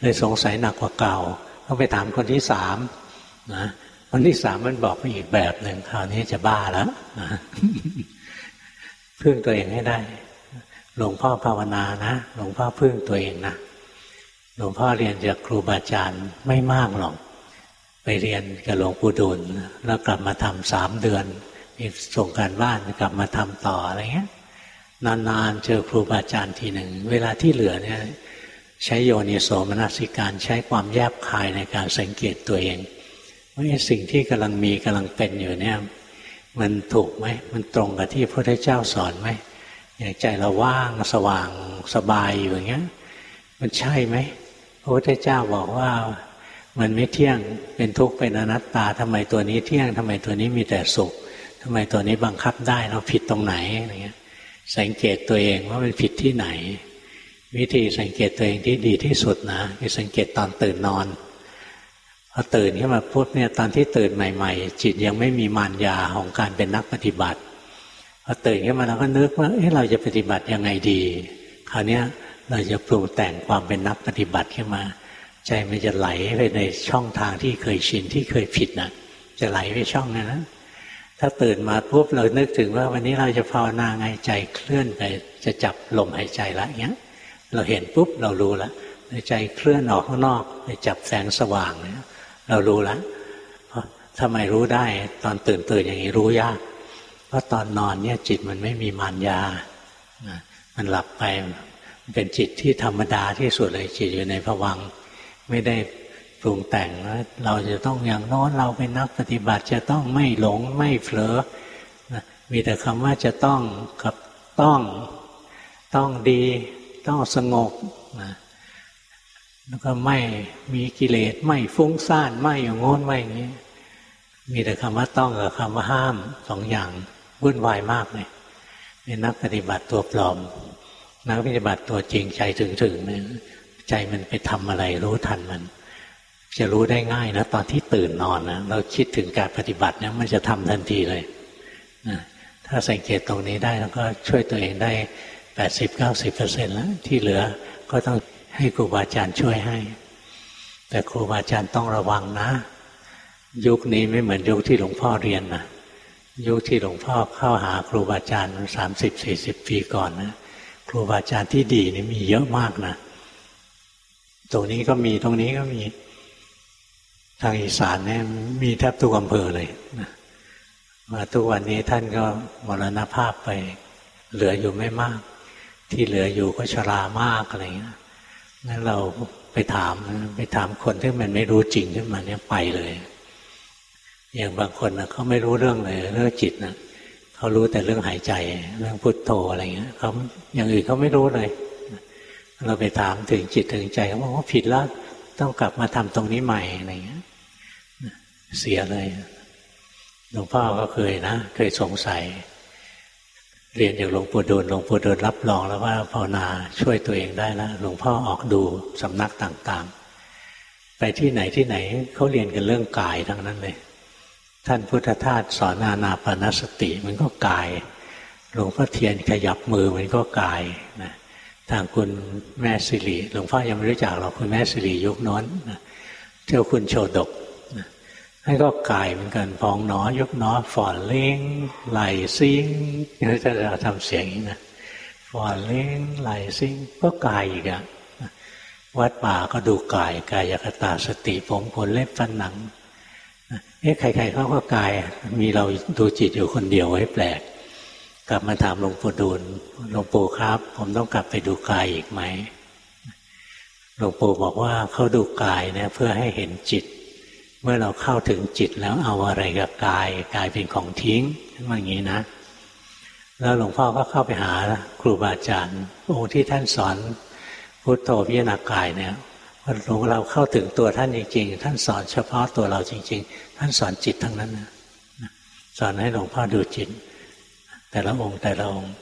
A: เลยสงสัยหนักกว่าเก่า ต้องไปถามคนที่สามนะคนที่สามมันบอกไปอีกแบบหนึ่งคราวนี้จะบ้าแล้วนะพึ่งตัวเองให้ได้ หลวงพ่อภาวนานะหลวงพ่อพึ่งตัวเองนะหลวงพ่อเรียนจากครูบาอาจารย์ไม่มากหรอก ไปเรียนกับหลวงปู่ดูลแล้วกลับมาทำสามเดือน ส่งการบ้านกลับมาทำต่ออะไรเงี้ยนานๆเจอครูบาอาจารย์ทีหนึ่ง เวลาที่เหลือเนี่ยใช้โยนิโสมนสิการใช้ความแยบคายในการสังเกตตัวเองว่าสิ่งที่กำลังมีกำลังเป็นอยู่เนี่ย มันถูกไหมมันตรงกับที่พระพุทธเจ้าสอนไหมอย่างใจเราว่างสว่างสบายอยู่อย่างเงี้ย มันใช่ไหมพระพุทธเจ้าบอกว่ามันไม่เที่ยงเป็นทุกข์เป็นอนัตตาทำไมตัวนี้เที่ยงทำไมตัวนี้มีแต่สุข ทำไมตัวนี้บังคับได้เราผิดตรงไหนอะไรเงี้ย สังเกตตัวเองว่ามันผิดที่ไหน วิธีสังเกตตัวเองที่ดีที่สุดนะคือสังเกตตอนตื่นนอนพอตื่นขึ้นมาปุ๊บเนี่ยตอนที่ตื่นใหม่ ๆ จิตยังไม่มีมารยาของการเป็นนักปฏิบัติพอตื่นขึ้นมาเราก็นึกว่าเอ๊ะเราจะปฏิบัติยังไงดี คราวนี้เราจะปรุงแต่งความเป็นนักปฏิบัติขึ้นมา ใจมันจะไหลไปในช่องทางที่เคยชินที่เคยผิดนะจะไหลไปช่องนั้นนะ ถ้าตื่นมาปุ๊บเรานึกถึงว่าวันนี้เราจะภาวนาไงใจเคลื่อนไปจะจับลมหายใจละเงี้ย เราเห็นปุ๊บเรารู้ละใจเคลื่อนออกข้างนอกไปจับแสงสว่างเนี่ยเรารู้ละทำไมรู้ได้ตอนตื่นตื่นอย่างนี้รู้ยาก เพราะตอนนอนเนี่ยจิตมันไม่มีมารยา มันหลับไปมันเป็นจิตที่ธรรมดาที่สุดเลยจิตอยู่ในผวังไม่ได้ ปรุงแต่งว่าเราจะต้องอย่างน้นเราเป็นนักปฏิบัติจะต้องไม่หลงไม่เผลอมีแต่คำว่าจะต้องกับต้อง ต้องดี ต้องสงบนะแล้วก็ไม่มีกิเลสไม่ฟุ้งซ่านไม่อย่างงน้นไม่อย่างนี้ มีแต่คำว่าต้องกับคำว่าห้ามสองอย่างวุ่นวายมากเลยเป็นนักปฏิบัติตัวปลอม นักปฏิบัติตัวจริงใจถึงๆเนี่ยใจมันไปทำอะไรรู้ทันมัน จะรู้ได้ง่ายนะตอนที่ตื่นนอนนะเราคิดถึงการปฏิบัติเนี่ยมันจะทำทันทีเลยนะถ้าสังเกตตรงนี้ได้แล้วก็ช่วยตัวเองได้แปดสิบเก้าสิบเปอร์เซ็นต์แล้วที่เหลือก็ต้องให้ครูบาอาจารย์ช่วยให้ แต่ครูบาอาจารย์ต้องระวังนะ ยุคนี้ไม่เหมือนยุคที่หลวงพ่อเรียนนะยุคที่หลวงพ่อเข้าหาครูบาอาจารย์สามสิบสี่สิบปีก่อนนะครูบาอาจารย์ที่ดีนี่มีเยอะมากนะตรงนี้ก็มีตรงนี้ก็มี ทางอีสานเนี่ยมีแทบทุกอำเภอเลยนะมาทุกวันนี้ท่านก็มรณภาพไป เหลืออยู่ไม่มาก ที่เหลืออยู่ก็ชรามากอะไรเงี้ยงั้นเราไปถามไปถามคนที่มันไม่รู้จริงขึ้นมาเนี่ยไปเลย อย่างบางคนนะเขาไม่รู้เรื่องเลยเรื่องจิตนะเขารู้แต่เรื่องหายใจ เรื่องพุทโธอะไรเงี้ยเขาอย่างอื่นเขาไม่รู้เลย เราไปถามถึงจิตถึงใจเขาบอกว่าผิดแล้วต้องกลับมาทำตรงนี้ใหม่อะไรเงี้ย เสียเลยหลวงพ่อก็เคยนะ เคยสงสัย เรียนจากหลวงปู่ดูลหลวงปู่ดูลรับรองแล้วว่าภาวนาช่วยตัวเองได้แล้วหลวงพ่อออกดูสำนักต่างๆ ไปที่ไหนที่ไหนเขาเรียนกันเรื่องกายทั้งนั้นเลย ท่านพุทธทาสสอนนานาปนสติมันก็กายหลวงพ่อเทียนขยับมือมันก็กายนะทางคุณแม่สิริหลวงพ่อยังไม่รู้จักหรอกคุณแม่สิริยุคน้นเจ้าคุณโชดก นั่นก็กายเหมือนกันพองหนอยุบหนอฝ่อนเล้งไหลซิงนี่จะทำเสียงอย่างนี้นะฝ่อนเล้งไหลซิงก็กายอีกอะวัดป่าก็ดูกายกายคตาสติผมขนเล็บฟันหนังเอ๊ะใครๆเขาก็กาย มีเราดูจิตอยู่คนเดียวไว้แปลก กลับมาถามหลวงปู่ดูลหลวงปู่ครับ ผมต้องกลับไปดูกายอีกไหมหลวงปู่บอกว่าเขาดูกายเนี่ยเพื่อให้เห็นจิต เมื่อเราเข้าถึงจิตแล้วเอาอะไรกับกายกายเป็นของทิ้งว่าอย่างนี้นะ แล้วหลวงพ่อก็เข้าไปหาครูบาอาจารย์องค์ที่ท่านสอนพุทโธพิจารณากายเนี่ยหลวงเราเข้าถึงตัวท่านจริงๆ ท่านสอนเฉพาะตัวเราจริง ๆ ท่านสอนจิตทั้งนั้นนะสอนให้หลวงพ่อดูจิต แต่ละองค์แต่ละองค์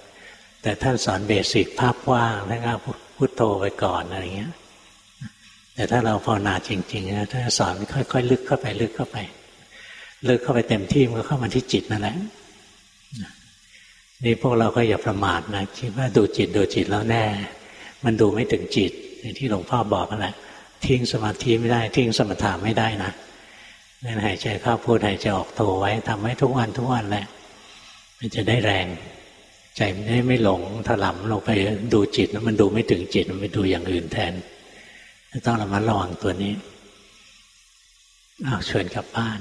A: แต่ท่านสอนเบสิกภาพว่างท่านก็พุทโธไปก่อนอะไรเงี้ย แต่ถ้าเราภาวนาจริงๆนะถ้าสอนค่อยๆลึกเข้าไปลึกเข้าไป ลึกเข้าไปเต็มที่มันก็เข้ามาที่จิตนั่นแหละนี่พวกเราก็อย่าประมาทนะคิดว่าดูจิตดูจิตแล้วแน่ มันดูไม่ถึงจิตอย่างที่หลวงพ่อบอกนั่นแหละทิ้งสมาธิไม่ได้ ทิ้งสมถะไม่ได้นะนั่นหายใจเข้าพูดหายใจออกโทไว้ทำไว้ทุกวันทุกวันแหละมันจะได้แรง ใจมันได้ไม่หลงถลำลงไปดูจิตแล้วมันดูไม่ถึงจิตมันไปดูอย่างอื่นแทน ต้องระมัดระวังตัวนี้เอาเชิญกลับบ้าน